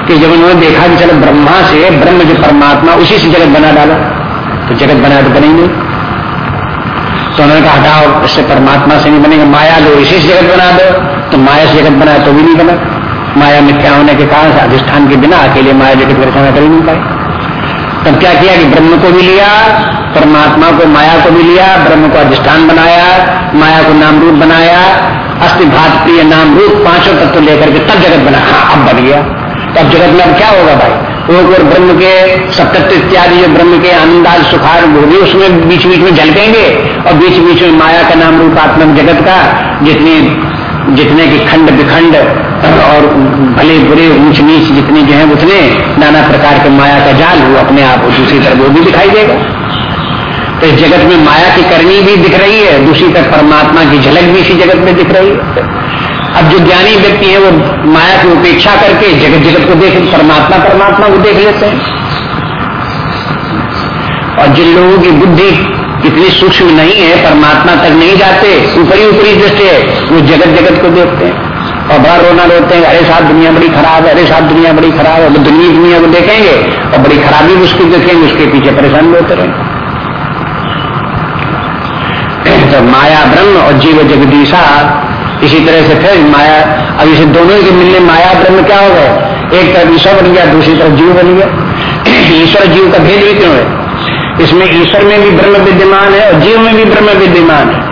कि जब उन्होंने देखा कि चलो ब्रह्मा से ब्रह्म जो परमात्मा उसी से जगत बना डाला तो जगत बना तो बनेंगे। तो उन्होंने कहा, हटाओ, इससे परमात्मा से नहीं बनेगा, माया लो इसी से जगत बना दो तो माया से जगत बनाया तो भी नहीं बना। माया मिथ्या होने के कारण अधिष्ठान के बिना अकेले माया जगत रचना कर ही नहीं पाए तब क्या किया कि ब्रह्म को भी लिया, परमात्मा को, माया को भी लिया, ब्रह्म को अधिष्ठान बनाया, माया को नाम रूप बनाया, अस्थि भात प्रिय नाम रूप पाँचों तत्व लेकर के तब जगत बना। अब बन गया। तब जगत में अब क्या होगा भाई? वो और ब्रह्म के सप्तत्व इत्यादि, जो ब्रह्म के आनंदाज सुखार भी उसमें बीच बीच में झलकेंगे और बीच बीच में माया का नाम रूपात्मक जगत का जितनी, जितने की खंड विखंड और भले बुरे, ऊंच नीच जितने जो है, उतने नाना प्रकार के माया का जाल वो अपने आप दूसरी तरफ़ वो भी दिखाई देगा। तो इस जगत में माया की करनी भी दिख रही है, दूसरी तरफ़ परमात्मा की झलक भी इसी जगत में दिख रही है। अब जो ज्ञानी व्यक्ति है, वो माया की उपेक्षा करके जगत जगत को देख परमात्मा परमात्मा को देख लेते हैं। और जिन लोगों की बुद्धि इतनी सूक्ष्म नहीं है, परमात्मा तक नहीं जाते, ऊपरी ऊपरी दृष्टि है, वो जगत जगत को देखते हैं। और बड़ा रोना रोते हैं, अरे साहब, दुनिया बड़ी खराब है, अरे साहब, दुनिया बड़ी खराब है दुनिया दुनिया को देखेंगे, और बड़ी खराबी उसकी देखेंगे, उसके पीछे परेशान होते रहेंगे। तो माया ब्रह्म और जीव जगदीशा इसी तरह से फिर माया अब इसे दोनों के मिलने माया ब्रह्म क्या हो गए? एक तरफ़ ईश्वर बन गया दूसरी तरफ़ जीव बन गया। ईश्वर जीव का भेद भी क्यों है? इसमें ईश्वर में भी ब्रह्म विद्यमान है और जीव में भी ब्रह्म विद्यमान है।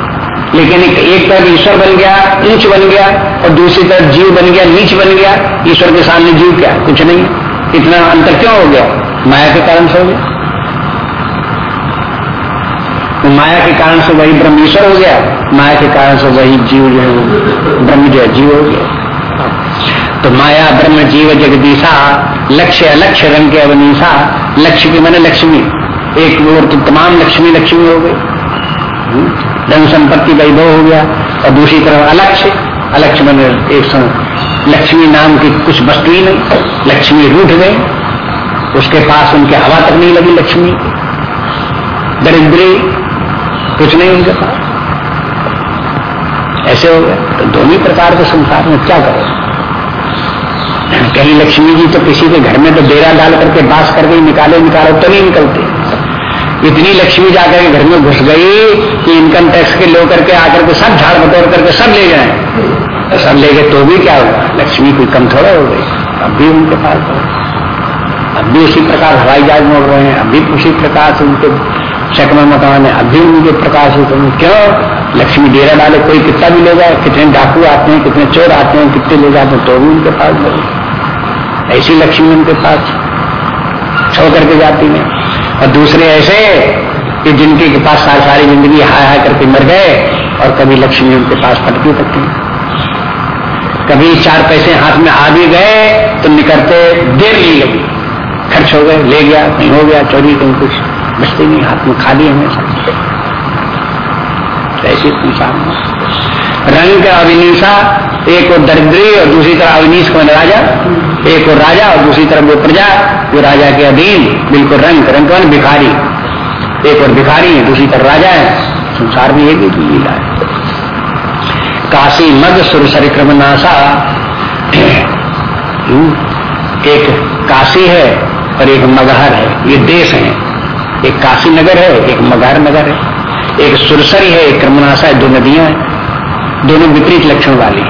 लेकिन एक, तरफ़ ईश्वर बन गया ऊंच बन गया और दूसरी तरफ़ जीव बन गया नीच बन गया। ईश्वर के सामने जीव क्या? कुछ नहीं। इतना अंतर क्यों हो गया? माया के कारण से हो गया। तो माया के कारण से वही ब्रह्मेश्वर हो गया, माया के कारण से वही जीव जो है ब्रह्म जो है जीव हो गया। तो माया, ब्रह्म, जीव, जगदीशा, लक्ष्य, अलक्ष्य, रंग के अवनीशा, लक्ष्य की मैंने लक्ष्मी, एक ओर तो तमाम लक्ष्मी लक्ष्मी हो गई। धन संपत्ति वैभव हो गया, और दूसरी तरफ़ अलक्ष्य। अलक्ष्य मैंने एक लक्ष्मी नाम की कुछ वस्तु ही नहीं। लक्ष्मी रूठ गए उसके पास उनके हवा तक नहीं लगी लक्ष्मी। दरिद्री कुछ नहीं उनके पास ऐसे हो गए तो दोनों प्रकार के संसार में क्या करो? कहीं लक्ष्मी जी तो किसी के घर में तो डेरा डाल करके बास करके निकाले, निकालो तो नहीं निकलते। इतनी लक्ष्मी जाकर घर में घुस गई कि इनकम टैक्स के लो करके आकर के सब झाड़ बटोर करके सब ले जाए। तो सब ले गए तो भी क्या हुआ लक्ष्मी कोई कम थोड़ा हो गई। अब भी उनके पास अब भी उसी प्रकार हवाई जहाज़ में उड़ रहे हैं। अब भी उसी प्रकार से उनके चकमा मकान है अभी उनके प्रकाश क्यों लक्ष्मी डेरा डाले, कोई कितना भी ले जाए, कितने डाकू आते हैं, कितने चोर आते हैं, कितने ले जाते हैं तो भी उनके पास बने ऐसी लक्ष्मी उनके पास छो करके जाती है। और दूसरे ऐसे कि जिनके के पास सारी ज़िंदगी हाय हाय करके मर गए और कभी लक्ष्मी उनके पास फटकी फटकी कभी चार पैसे हाथ में आ भी गए तो निकलते देर नहीं लगी। खर्च हो गए, ले गया, कहीं हो गया, चोरी, कहीं कुछ। बचते नहीं हाथ में खाली हमेशा ऐसे संसार रंग का अविनीसा एक और दरिद्री और दूसरी तरफ़ अविनीश को राजा, एक और राजा और दूसरी तरफ़ वो प्रजा, जो राजा के अधीन, बिल्कुल रंग रंग कौन भिखारी। एक और भिखारी है, दूसरी तरफ़ राजा है। संसार में एक ही लीला है। काशी मग सुर सरिक्रम नासा। एक काशी है और एक मगहर है। ये देश है। एक काशी नगर है, एक मगहर नगर है, एक सुरसरी है, एक क्रमनाशा है, दो नदियाँ हैं, दोनों विपरीत लक्षण वाली।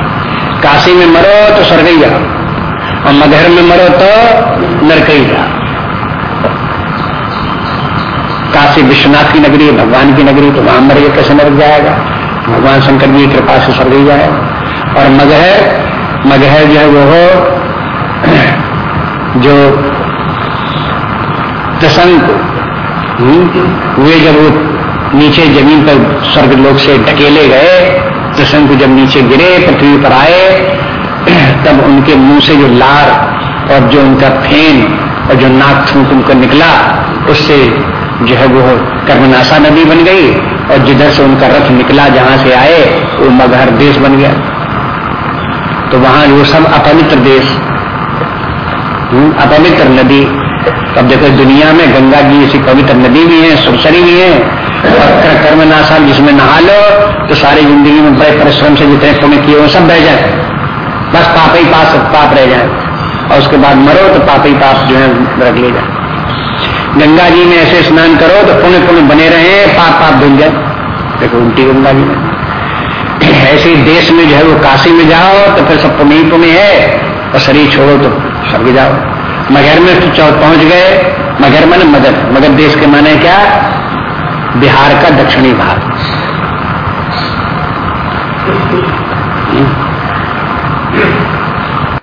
काशी में मरो तो स्वर्ग ही जाओ और मगहर में मरो तो नरक ही जाओ काशी विश्वनाथ की नगरी है, भगवान की नगरी तो वहाँ मर कैसे नरक जाएगा? भगवान शंकर जी की कृपा से स्वर्ग ही। जाएगा और मगहर मगहर जो है वो हो, जो प्रसंग वे जब वो नीचे ज़मीन पर स्वर्ग लोग से ढकेले गए प्रसंग जब नीचे गिरे, पृथ्वी पर आए, तब उनके मुँह से जो लार और जो उनका फेन और जो नाक थूक उनको निकला, उससे जो है वो कर्मनाशा नदी बन गई और जिधर से उनका रथ निकला, जहाँ से आए, वो मगहर देश बन गया। तो वहाँ वो सब अपवित्र देश अपवित्र नदी अब देखो दुनिया में गंगा जी ऐसी पवित्र नदी भी है सुरसरी भी है और कर्म नाशा जिसमें नहा लो तो सारी ज़िंदगी में बड़े परिश्रम से जितने पुण्य किए वो सब बह जाए। बस पाप ही पास, पाप रह जाए। और उसके बाद मरो तो पाप ही पाप जो है, रख ले जाए। गंगा जी में ऐसे स्नान करो तो पुण्य पुण्य बने रहे, पाप पाप धुल जाए। देखो, उल्टी गंगा जी में। ऐसे देश में जो है, वो काशी में जाओ तो फिर सब पुण्य पुण्य है। और शरीर छोड़ो तो सब जाओ। मगर में पहुँच गए, मगर मन मगध मगध देश के माने क्या? बिहार का दक्षिणी भाग